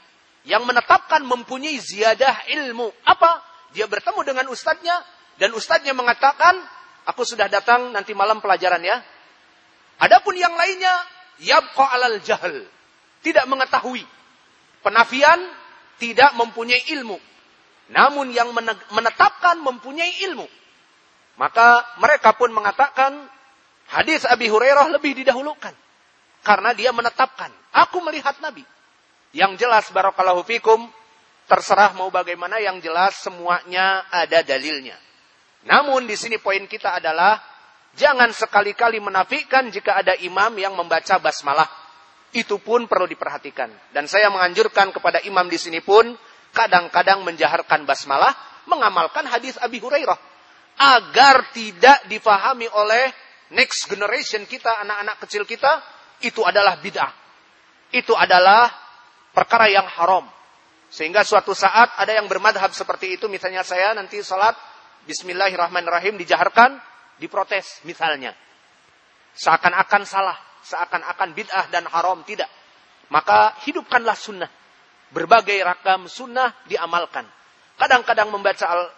Yang menetapkan mempunyai ziyadah ilmu. Apa? Dia bertemu dengan ustadznya dan ustadznya mengatakan, aku sudah datang nanti malam pelajaran ya. Adapun yang lainnya, yabqa alal jahil. Tidak mengetahui. Penafian tidak mempunyai ilmu. Namun yang menetapkan mempunyai ilmu. Maka mereka pun mengatakan hadis Abi Hurairah lebih didahulukan. Karena dia menetapkan, aku melihat Nabi. Yang jelas barakallahu fikum, terserah mau bagaimana yang jelas semuanya ada dalilnya. Namun di sini poin kita adalah jangan sekali-kali menafikan jika ada imam yang membaca basmalah. Itu pun perlu diperhatikan. Dan saya menganjurkan kepada imam di sini pun kadang-kadang menjaharkan basmalah, mengamalkan hadis Abi Hurairah agar tidak difahami oleh next generation kita, anak-anak kecil kita, itu adalah bid'ah. Itu adalah perkara yang haram. Sehingga suatu saat ada yang bermadhab seperti itu, misalnya saya nanti sholat, Bismillahirrahmanirrahim, dijaharkan, diprotes misalnya. Seakan-akan salah, seakan-akan bid'ah dan haram, tidak. Maka hidupkanlah sunnah. Berbagai ragam sunnah diamalkan. Kadang-kadang membaca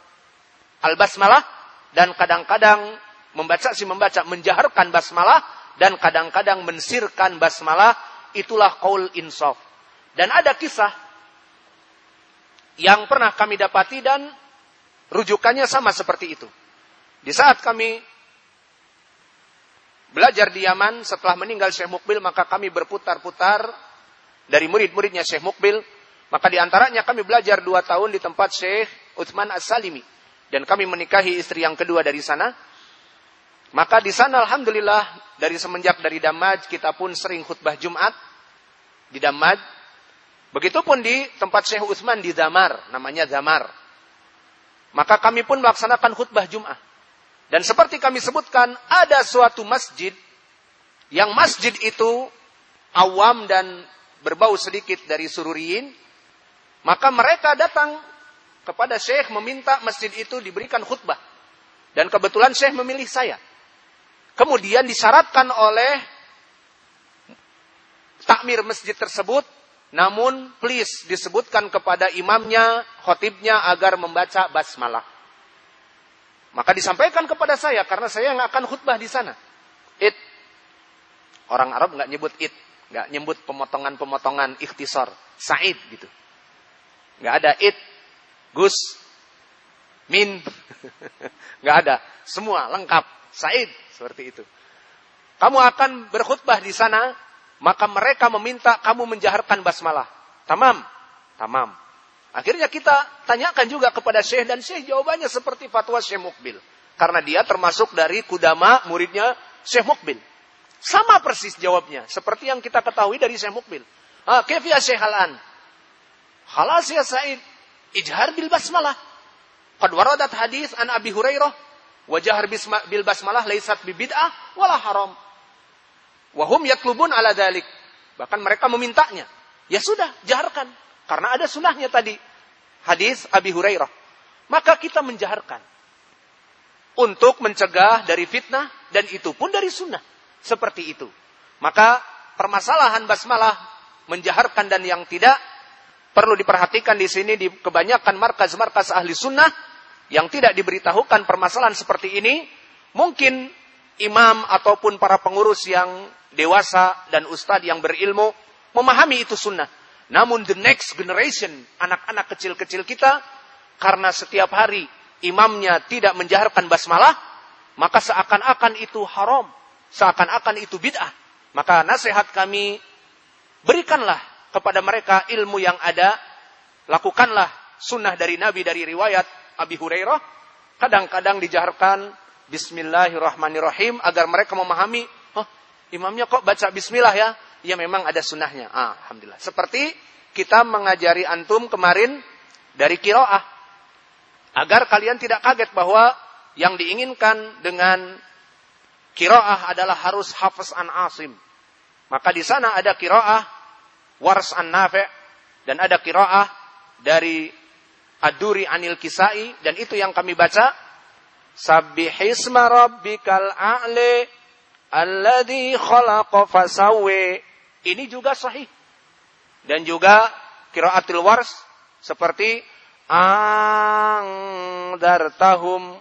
al-basmalah, dan kadang-kadang membaca si membaca menjaharkan basmalah dan kadang-kadang mensirkan basmalah itulah qaul insaf. Dan ada kisah yang pernah kami dapati dan rujukannya sama seperti itu. Di saat kami belajar di Yaman setelah meninggal Syekh Mukbil maka kami berputar-putar dari murid-muridnya Syekh Mukbil maka di antaranya kami belajar dua tahun di tempat Syekh Utsman As-Salimi dan kami menikahi istri yang kedua dari sana maka di sana alhamdulillah dari semenjak dari Damaj kita pun sering khutbah Jumat di Damaj. Begitupun di tempat Syekh Utsman di Damar, namanya Damar. Maka kami pun melaksanakan khutbah Jumat. Dan seperti kami sebutkan, ada suatu masjid yang masjid itu awam dan berbau sedikit dari sururiin. Maka mereka datang kepada Syekh meminta masjid itu diberikan khutbah. Dan kebetulan Syekh memilih saya. Kemudian disyaratkan oleh takmir masjid tersebut, namun please disebutkan kepada imamnya, khotibnya agar membaca basmalah. Maka disampaikan kepada saya karena saya yang akan khutbah di sana. It. Orang Arab nggak nyebut it, nggak nyebut pemotongan-pemotongan ikhtisar, Said gitu. Nggak ada it, Gus, Min, nggak ada. Semua lengkap, Said seperti itu. Kamu akan berkhutbah di sana, maka mereka meminta kamu menjaharkan basmalah. Tamam, tamam. Akhirnya kita tanyakan juga kepada Syekh dan Syekh jawabannya seperti fatwa Syekh Mukbil. Karena dia termasuk dari kudama muridnya Syekh Mukbil. Sama persis jawabnya. Seperti yang kita ketahui dari Syekh Mukbil. Ah, kefia Syekh Halan. Halas ya Said. Ijhar bil basmalah. Qad waradat hadis an Abi Hurairah Wajah bil basmalah laisat bibid'ah wala haram. Wahum yatlubun ala dalik. Bahkan mereka memintanya. Ya sudah, jaharkan. Karena ada sunnahnya tadi. Hadis Abi Hurairah. Maka kita menjaharkan. Untuk mencegah dari fitnah. Dan itu pun dari sunnah. Seperti itu. Maka permasalahan basmalah menjaharkan dan yang tidak perlu diperhatikan di sini di kebanyakan markas-markas ahli sunnah yang tidak diberitahukan permasalahan seperti ini, mungkin imam ataupun para pengurus yang dewasa dan ustadz yang berilmu memahami itu sunnah. Namun the next generation, anak-anak kecil-kecil kita, karena setiap hari imamnya tidak menjaharkan basmalah, maka seakan-akan itu haram, seakan-akan itu bid'ah. Maka nasihat kami, berikanlah kepada mereka ilmu yang ada, lakukanlah sunnah dari Nabi dari riwayat Abi Hurairah, kadang-kadang dijaharkan Bismillahirrahmanirrahim agar mereka memahami, oh, imamnya kok baca Bismillah ya? Ya memang ada sunnahnya. Ah, Alhamdulillah. Seperti kita mengajari antum kemarin dari kiroah. Agar kalian tidak kaget bahwa yang diinginkan dengan kiroah adalah harus hafaz an asim. Maka di sana ada kiroah wars an nafe dan ada kiroah dari Ad-Duri Anil Kisai dan itu yang kami baca Sabbihisma rabbikal a'li alladhi khalaqa fasawwi. Ini juga sahih. Dan juga qiraatul wars seperti angdartahum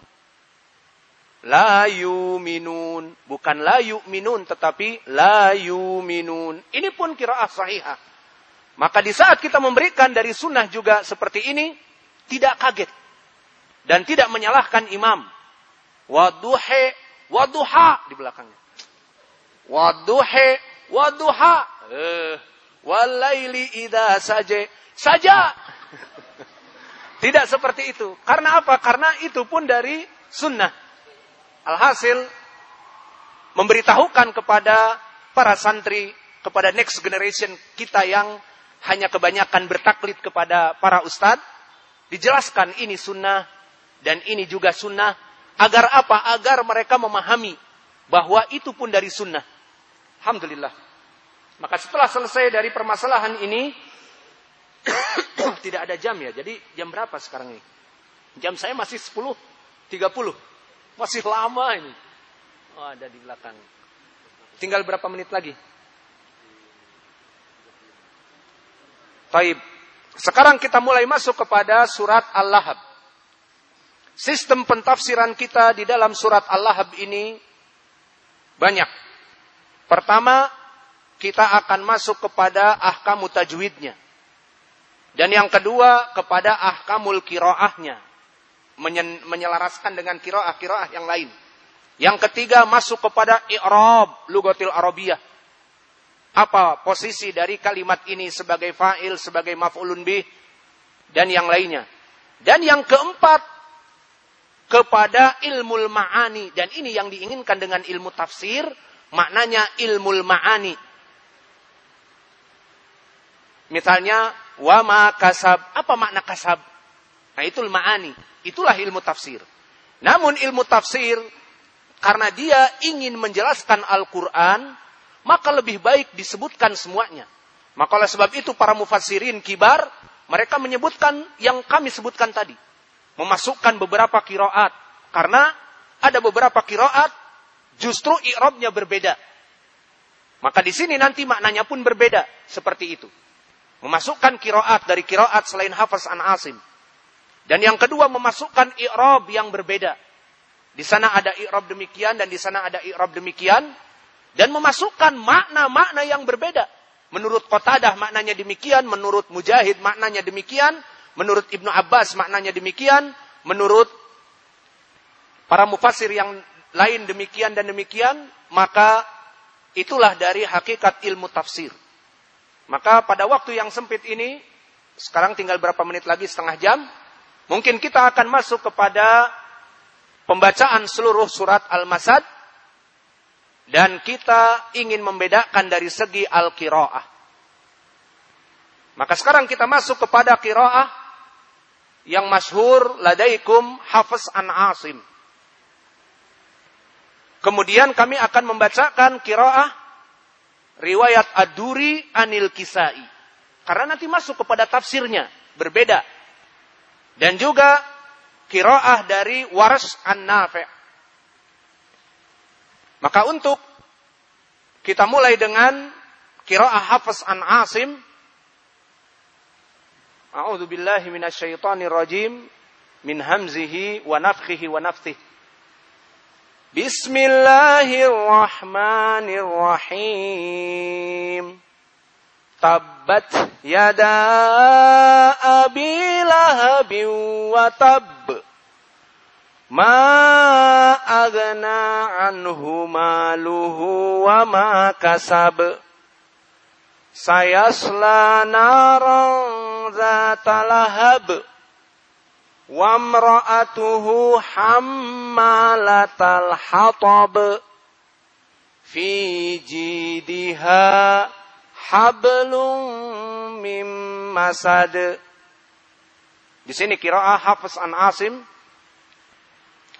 la yuminun, bukan la yuminun tetapi la yuminun. Ini pun kiraah sahihah. Maka di saat kita memberikan dari sunnah juga seperti ini, tidak kaget dan tidak menyalahkan imam. Waduhe, waduha di belakangnya. Waduhe, waduha. Eh, walaili ida saja. Saja. tidak seperti itu. Karena apa? Karena itu pun dari sunnah. Alhasil, memberitahukan kepada para santri, kepada next generation kita yang hanya kebanyakan bertaklid kepada para ustadz, Dijelaskan ini sunnah dan ini juga sunnah. Agar apa? Agar mereka memahami bahwa itu pun dari sunnah. Alhamdulillah. Maka setelah selesai dari permasalahan ini, tidak ada jam ya. Jadi jam berapa sekarang ini? Jam saya masih 10.30. Masih lama ini. Oh, ada di belakang. Tinggal berapa menit lagi? Taib. Sekarang kita mulai masuk kepada surat Al-Lahab. Sistem pentafsiran kita di dalam surat Al-Lahab ini banyak. Pertama, kita akan masuk kepada ahkamu tajwidnya. Dan yang kedua kepada ahkamul kiroahnya. Menyelaraskan dengan kiroah-kiroah yang lain. Yang ketiga masuk kepada i'rab lugatil arabiyah. Apa posisi dari kalimat ini sebagai fa'il, sebagai maf'ulun bih, dan yang lainnya. Dan yang keempat, kepada ilmu ma'ani. Dan ini yang diinginkan dengan ilmu tafsir, maknanya ilmu ma'ani. Misalnya, wama kasab. Apa makna kasab? Nah, itu ma'ani. Itulah ilmu tafsir. Namun ilmu tafsir, karena dia ingin menjelaskan Al-Quran, maka lebih baik disebutkan semuanya. Maka oleh sebab itu para mufassirin kibar, mereka menyebutkan yang kami sebutkan tadi. Memasukkan beberapa kiroat. Karena ada beberapa kiroat justru i'rabnya berbeda. Maka di sini nanti maknanya pun berbeda. Seperti itu. Memasukkan kiroat dari kiroat selain hafaz an asim. Dan yang kedua memasukkan i'rab yang berbeda. Di sana ada i'rab demikian dan di sana ada i'rab demikian dan memasukkan makna-makna yang berbeda. Menurut Qatadah maknanya demikian, menurut Mujahid maknanya demikian, menurut Ibnu Abbas maknanya demikian, menurut para mufassir yang lain demikian dan demikian, maka itulah dari hakikat ilmu tafsir. Maka pada waktu yang sempit ini, sekarang tinggal berapa menit lagi, setengah jam, mungkin kita akan masuk kepada pembacaan seluruh surat Al-Masad, dan kita ingin membedakan dari segi al-qiraah. Maka sekarang kita masuk kepada qiraah yang masyhur ladaikum hafiz an asim. Kemudian kami akan membacakan qiraah riwayat Ad-Duri Anil Kisai. Karena nanti masuk kepada tafsirnya, berbeda. Dan juga qiraah dari Waras An-Nafi'. Maka untuk kita mulai dengan kiraah Hafiz an Asim. A'udzu billahi minasyaitonir rajim min hamzihi wa nafthihi wa nafthihi. Bismillahirrahmanirrahim. Tabbat yada abi lahabin wa tabb. Ma agna anhu maluhu wa ma kasab. Sayasla naran zata lahab. Wa mra'atuhu hammalatal hatab. Fi jidiha hablum mim masad. Di sini kiraah Hafiz an Asim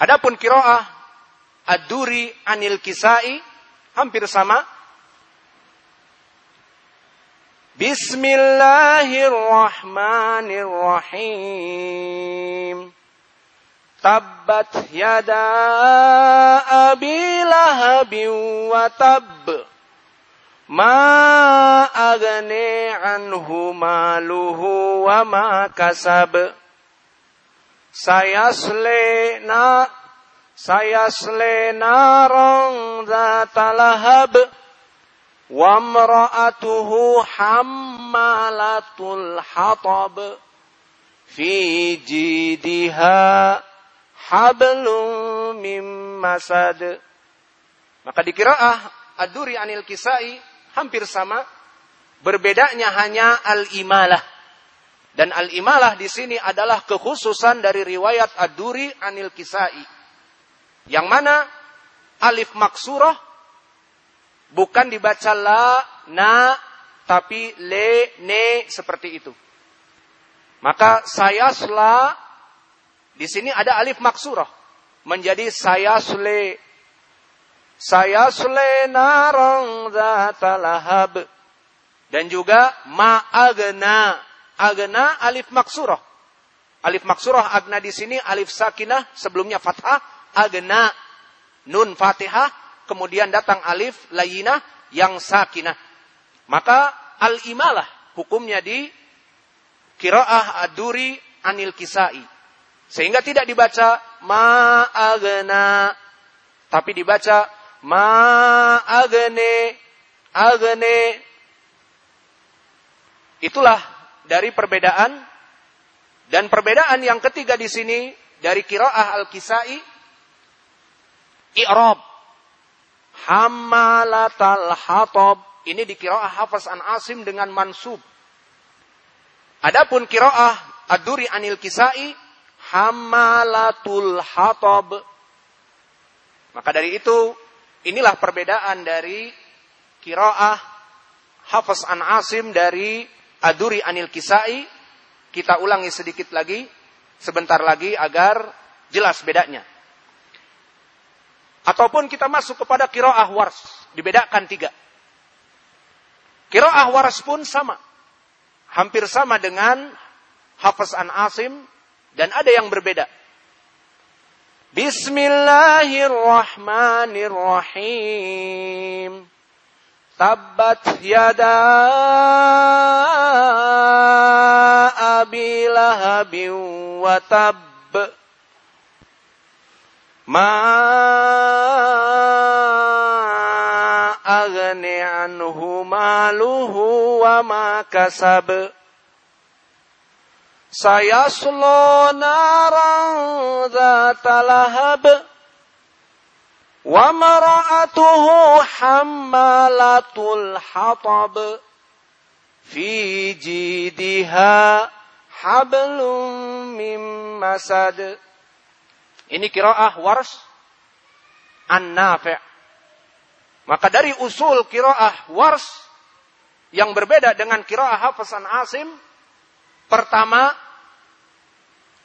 Adapun kiroah Ad-Duri Anil Kisai hampir sama. Bismillahirrahmanirrahim. Tabbat yada abi lahabin wa tab. Ma agne anhu maluhu wa ma kasab. Sayasle na sayasle narang zata lahab. Wa mra'atuhu hammalatul hatab. Fi jidiha hablum mim masad. Maka dikiraah aduri anil kisai hampir sama berbedanya hanya al-imalah dan al-imalah di sini adalah kekhususan dari riwayat Ad-Duri Anil Kisai. Yang mana alif maksurah bukan dibaca la, na, tapi le, ne seperti itu. Maka saya sela di sini ada alif maksurah menjadi saya sule saya sule narang zatalahab dan juga ma'agna agna alif maksurah. Alif maksurah agna di sini alif sakinah sebelumnya fathah agna nun fatihah kemudian datang alif layinah yang sakinah. Maka al imalah hukumnya di kiraah aduri anil kisai. Sehingga tidak dibaca ma agna tapi dibaca ma agne agne itulah dari perbedaan dan perbedaan yang ketiga di sini dari kiroah al-kisai i'rab. Hamalatal hatab. Ini di kiroah hafaz an asim dengan mansub. Adapun kiroah ad-duri anil kisai hamalatul hatab. Maka dari itu inilah perbedaan dari kiroah hafaz an asim dari aduri anil kisai kita ulangi sedikit lagi, sebentar lagi agar jelas bedanya. Ataupun kita masuk kepada kiroah wars, dibedakan tiga. Kiroah wars pun sama. Hampir sama dengan Hafaz an Asim dan ada yang berbeda. Bismillahirrahmanirrahim. Tabbat yada abi lahabin wa. Ma aghni anhu maluhu wa ma. Sayaslo naran dhata lahab. وامرأته حمالة الحطب في جيدها حبل من مسد Ini kiraah wars an-nafi' Maka dari usul kiraah wars yang berbeda dengan kiraah hafasan asim, pertama,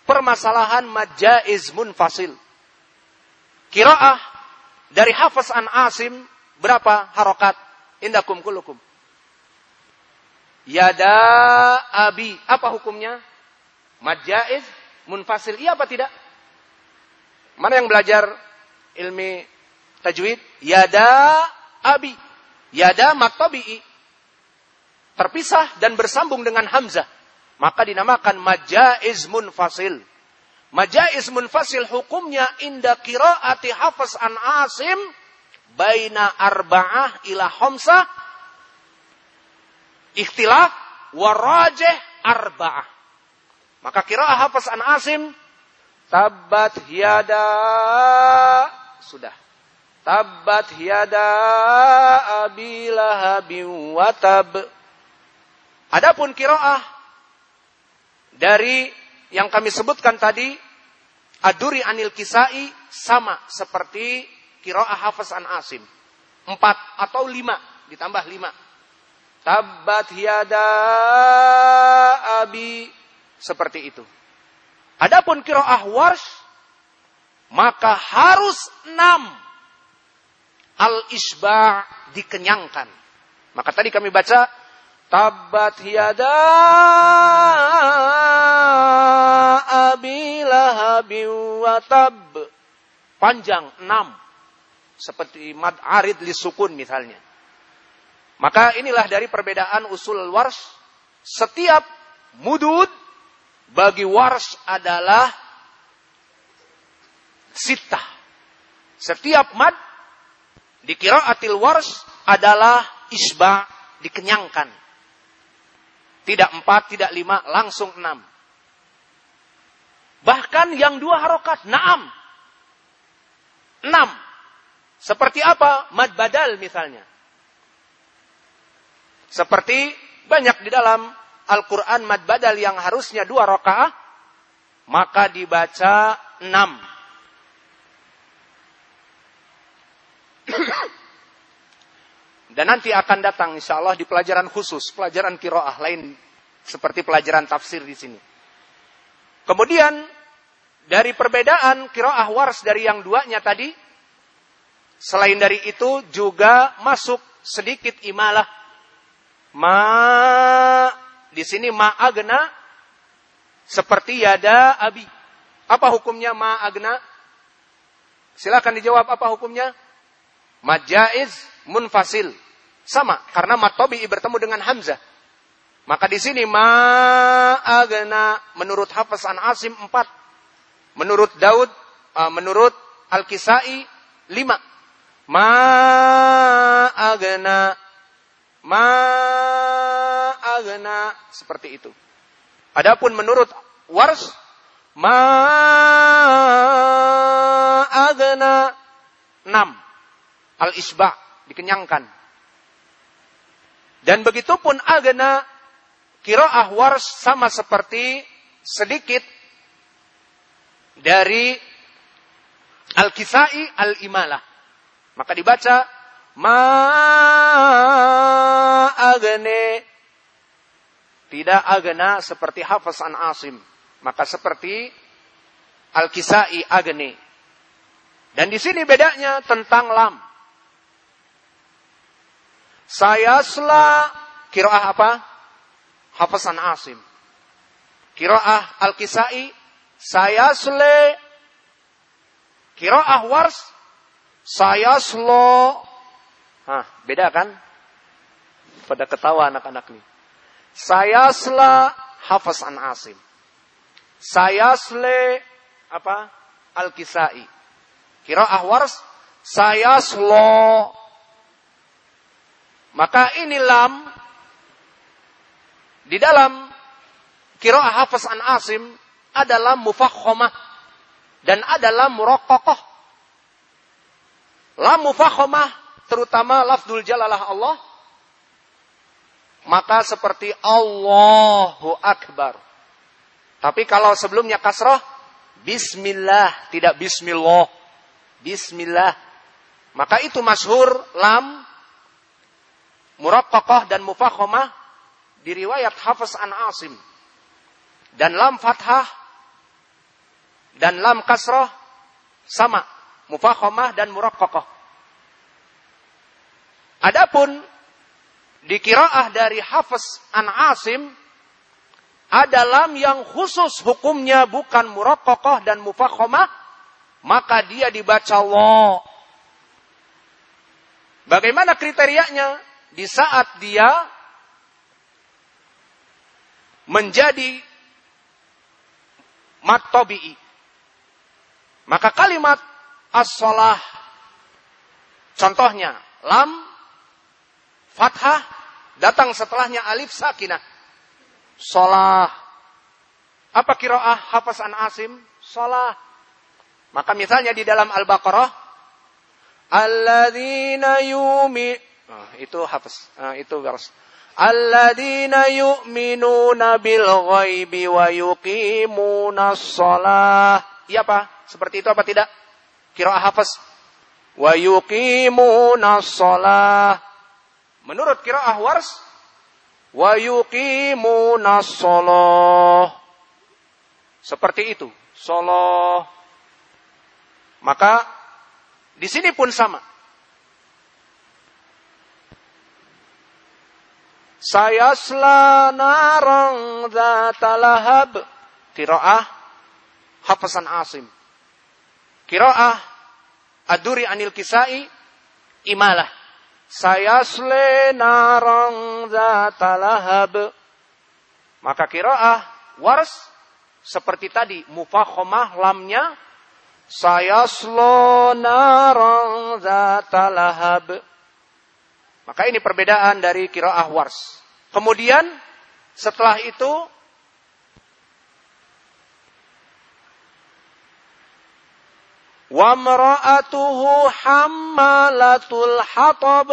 permasalahan majaiz munfasil. Kiraah dari Hafaz an Asim berapa harokat? Indakum kulukum. Yada abi. Apa hukumnya? Majaiz munfasil. Iya apa tidak? Mana yang belajar ilmi tajwid? Yada abi. Yada matabi'i. Terpisah dan bersambung dengan hamzah. Maka dinamakan majaiz munfasil. Majais munfasil hukumnya inda qiraati hafaz an asim baina arba'ah ila khamsah ikhtilaf warajih arba'ah. Maka qiraah hafaz an asim tabat yada sudah. Tabat yada abilah watab. Adapun qiraah dari yang kami sebutkan tadi Aduri anil kisai sama seperti kiroah hafaz an asim. Empat atau lima, ditambah lima. Tabat hiada abi. Seperti itu. Adapun kiroah wars, maka harus enam. Al-isba' dikenyangkan. Maka tadi kami baca Tabat yada abi lahabin watab. Panjang enam. Seperti mad arid li sukun misalnya. Maka inilah dari perbedaan usul wars. Setiap mudud bagi wars adalah sitah. Setiap mad dikira atil wars adalah isba dikenyangkan. Tidak empat, tidak lima, langsung enam. Bahkan yang dua harokat, naam. Enam. Seperti apa? Mad badal misalnya. Seperti banyak di dalam Al-Quran mad badal yang harusnya dua rakaah, maka dibaca enam. Dan nanti akan datang insya Allah di pelajaran khusus, pelajaran kiroah lain seperti pelajaran tafsir di sini. Kemudian dari perbedaan kiroah wars dari yang duanya tadi, selain dari itu juga masuk sedikit imalah. Ma di sini ma agna seperti yada abi. Apa hukumnya ma agna? Silakan dijawab apa hukumnya? Majaiz munfasil. Sama, karena matobi bertemu dengan Hamzah. Maka di sini ma'agna menurut Hafiz an Asim empat. Menurut Daud, uh, menurut Al-Kisai lima. Ma'agna ma'agna seperti itu. Adapun menurut Wars ma agna 6 al-isba dikenyangkan. Dan begitu pun agna kiroah wars sama seperti sedikit dari al-kisai al-imalah. Maka dibaca ma agne tidak agna seperti Hafiz an Asim. Maka seperti Al-Kisai agne. Dan di sini bedanya tentang lam. Saya sela kiroah apa? Hafiz an Asim. Kiroah Al-Kisai. Saya sele. Kiroah wars. Saya selo. Hah, beda kan? Pada ketawa anak-anak ini. Saya sela asim. Saya sele apa? Al-Kisai. Kira ahwars. Saya selo. Maka ini lam. Di dalam kira hafaz an asim adalah mufakhomah dan adalah murokokoh. Lam mufakhomah terutama lafdul jalalah Allah maka seperti Allahu Akbar. Tapi kalau sebelumnya kasroh, Bismillah, tidak Bismillah. Bismillah. Maka itu masyhur lam, muraqqaqah dan mufakhomah di riwayat Hafiz an Asim. Dan lam fathah dan lam kasroh sama, mufakhomah dan muraqqaqah. Adapun di kiraah dari Hafiz an Asim ada lam yang khusus hukumnya bukan muraqqaqah dan mufakhomah maka dia dibaca lo. Bagaimana kriterianya? Di saat dia menjadi mat tobi'i. Maka kalimat as-salah contohnya lam fathah datang setelahnya alif sakinah. Solah. Apa kiroah hafaz an asim? Solah. Maka misalnya di dalam Al-Baqarah. Alladzina yumi. Oh, itu hafaz. Uh, itu vers. Alladzina yu'minuna bil ghaibi wa yuqimuna sholah. Iya apa? Seperti itu apa tidak? Kiroah hafaz. Wa yuqimuna sholah Menurut kiraah wars, wa yuqimuna Seperti itu, soloh. Maka di sini pun sama. Saya selanarang zatalahab. Kiraah Hafasan Asim. Kiraah Aduri Anil Kisai Imalah saya narang zatalahab. Maka kiraah wars seperti tadi mufakhomah lamnya saya narang zatalahab. Maka ini perbedaan dari kiraah wars. Kemudian setelah itu Wamra'atuhu hammalatul hatab.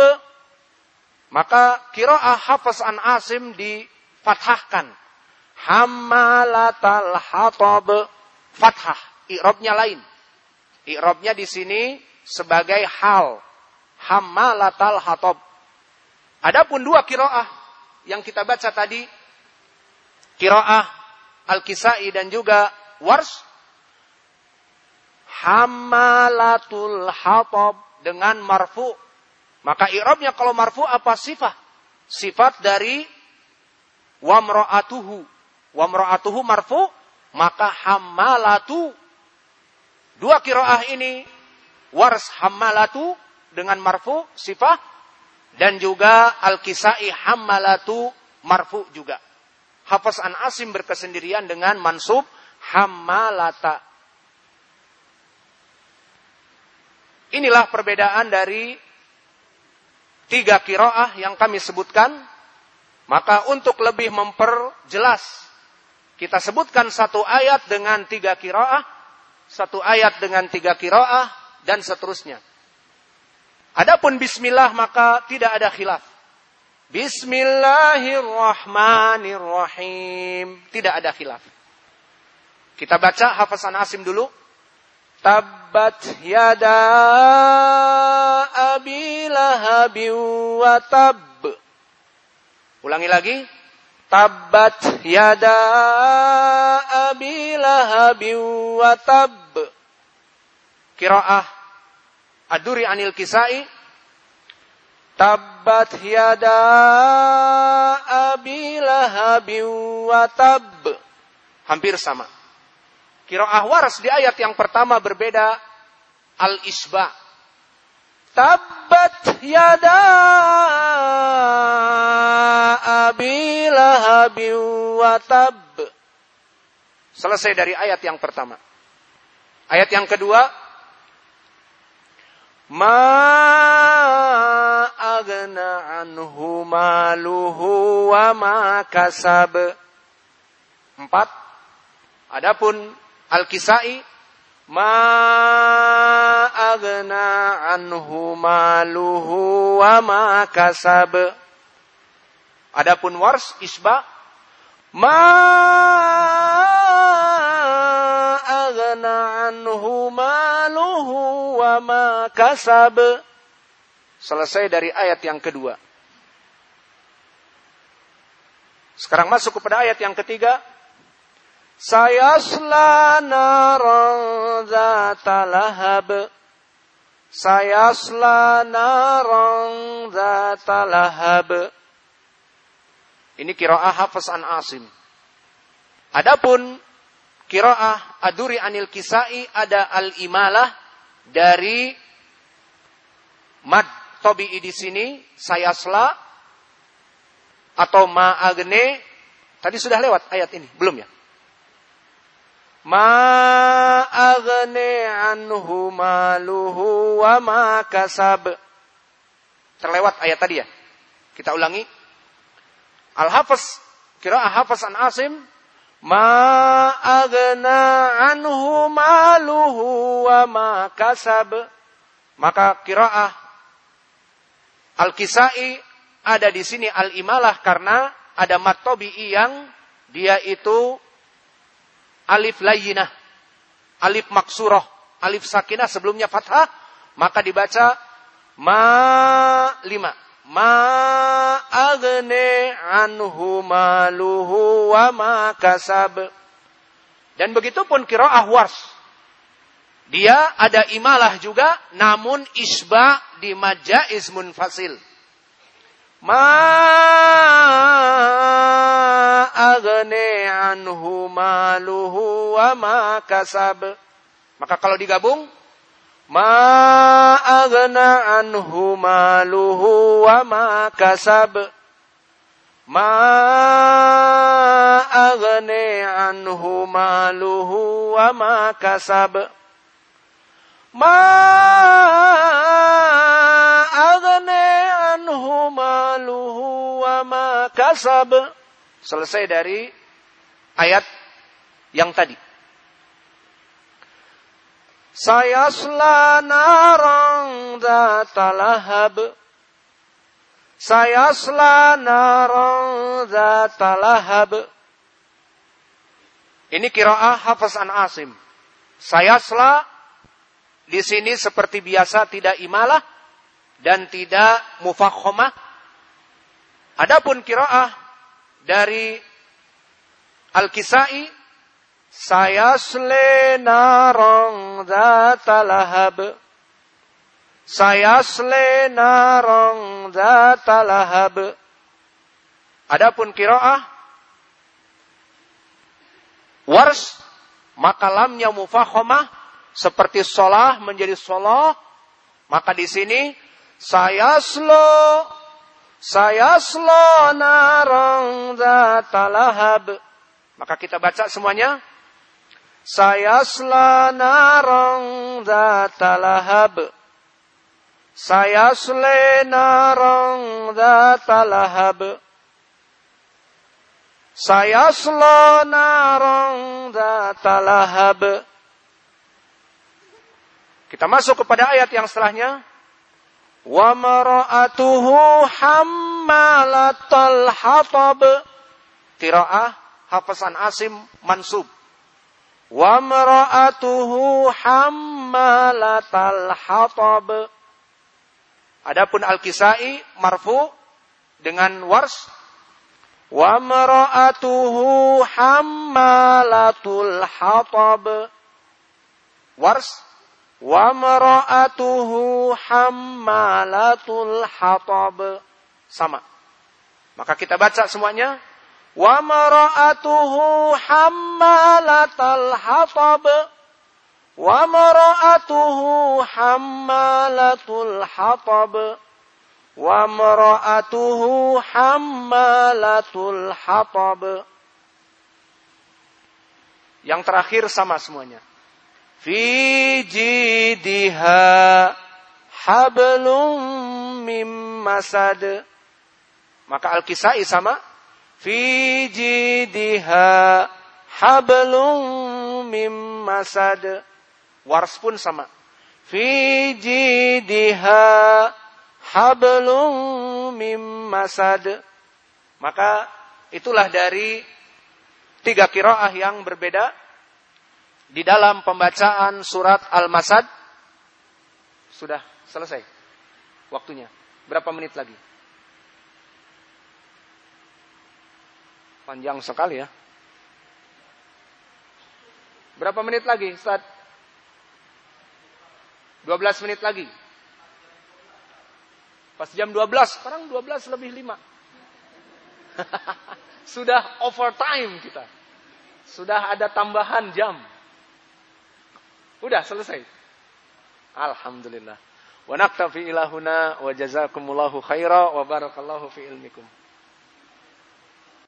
Maka kiro'ah hafaz an asim difathahkan. Hammalatal hatab. Fathah. I'robnya lain. I'robnya di sini sebagai hal. Hammalatal hatab. Adapun dua kiro'ah yang kita baca tadi. Kiro'ah Al-Kisai dan juga Wars hamalatul hatab dengan marfu. Maka i'rabnya kalau marfu apa sifat? Sifat dari wamra'atuhu. Wamra'atuhu marfu, maka hamalatu. Dua kiroah ini wars hamalatu dengan marfu sifat dan juga al-kisai hamalatu marfu juga. Hafaz an Asim berkesendirian dengan mansub hamalata. Inilah perbedaan dari tiga kiroah yang kami sebutkan. Maka untuk lebih memperjelas Kita sebutkan satu ayat dengan tiga kiroah, satu ayat dengan tiga kiroah, dan seterusnya. Adapun bismillah maka tidak ada khilaf. Bismillahirrahmanirrahim. Tidak ada khilaf. Kita baca hafasan asim dulu. Tabbat yada abi lahabi wa tab. Ulangi lagi. Tabbat yada abi lahabi wa tab. Kiraah Aduri anil kisai. Tabbat yada abi lahabi wa tab. Hampir sama. Kiraah waras di ayat yang pertama berbeda al-isba. Tabbat yada abi lahabi wa tab. Selesai dari ayat yang pertama. Ayat yang kedua, ma agna anhu maluhu wa ma. Empat. Adapun Al-Kisai ma agna anhu maluhu wa ma kasab. Adapun wars isba ma agna anhu wa ma kasab. Selesai dari ayat yang kedua. Sekarang masuk kepada ayat yang ketiga. Sayasla naran zata. Sayasla naran zata. Ini kiraah hafaz an asim. Adapun kiraah aduri anil kisai ada al-imalah dari mad tobi'i di sini sayasla atau ma'agne tadi sudah lewat ayat ini belum ya ma aghni anhu maluhu wa ma kasab. Terlewat ayat tadi ya. Kita ulangi. Al-Hafiz kira Hafiz an Asim ma aghna anhu maluhu wa ma. Maka kiraah Al-Kisai ada di sini al-imalah karena ada matobi'i yang dia itu alif layyinah, alif maksurah, alif sakinah sebelumnya fathah, maka dibaca ma lima. Ma agne anhu maluhu wa ma kasab. Dan begitu pun kiroah wars. Dia ada imalah juga, namun isba di majaiz munfasil. Ma aghni anhu maluhu wa ma kasab. Maka kalau digabung ma aghna anhu maluhu wa ma kasab. Ma aghni anhu maluhu wa ma kasab. Ma aghni anhu maluhu wa ma kasab. Selesai dari ayat yang tadi. Saya selanarang datalahab. Saya selanarang datalahab. Ini kiraah hafaz an asim. Saya sela di sini seperti biasa tidak imalah dan tidak mufakhomah. Adapun kiraah dari Al-Kisai saya selenarong datalahab saya selenarong datalahab Adapun kiroah wars maka lamnya mufakhomah seperti solah menjadi soloh maka di sini saya slow saya narang zatalahab. Maka kita baca semuanya. Saya narang zatalahab. Saya narang zatalahab. sayasla narang datalahab. Kita masuk kepada ayat yang setelahnya. Wa mara'atuhu hammalatal hatab. Qiraah hafasan asim mansub. Wa mara'atuhu hammalatal hatab. Adapun Al-Kisai marfu dengan wars wa mara'atuhu hammalatul hatab. Wars Wa mara'atuhu hammalatul hatab. Sama. Maka kita baca semuanya. Wa mara'atuhu hammalatal hatab. Wa mara'atuhu hammalatul hatab. Wa. Yang terakhir sama semuanya fi jidiha hablum mim masad. Maka Al-Kisai sama fi jidiha hablum mim masad. Wars pun sama. Fi jidiha hablum mim masad. Maka itulah dari tiga kiroah yang berbeda di dalam pembacaan surat Al-Masad sudah selesai waktunya. Berapa menit lagi? Panjang sekali ya. Berapa menit lagi, Ustaz? 12 menit lagi. Pas jam 12, sekarang 12 lebih 5. Sudah overtime kita. Sudah ada tambahan jam. Udah selesai. Alhamdulillah. Wa naktafi ilahuna wa jazakumullahu khaira wa barakallahu fi ilmikum.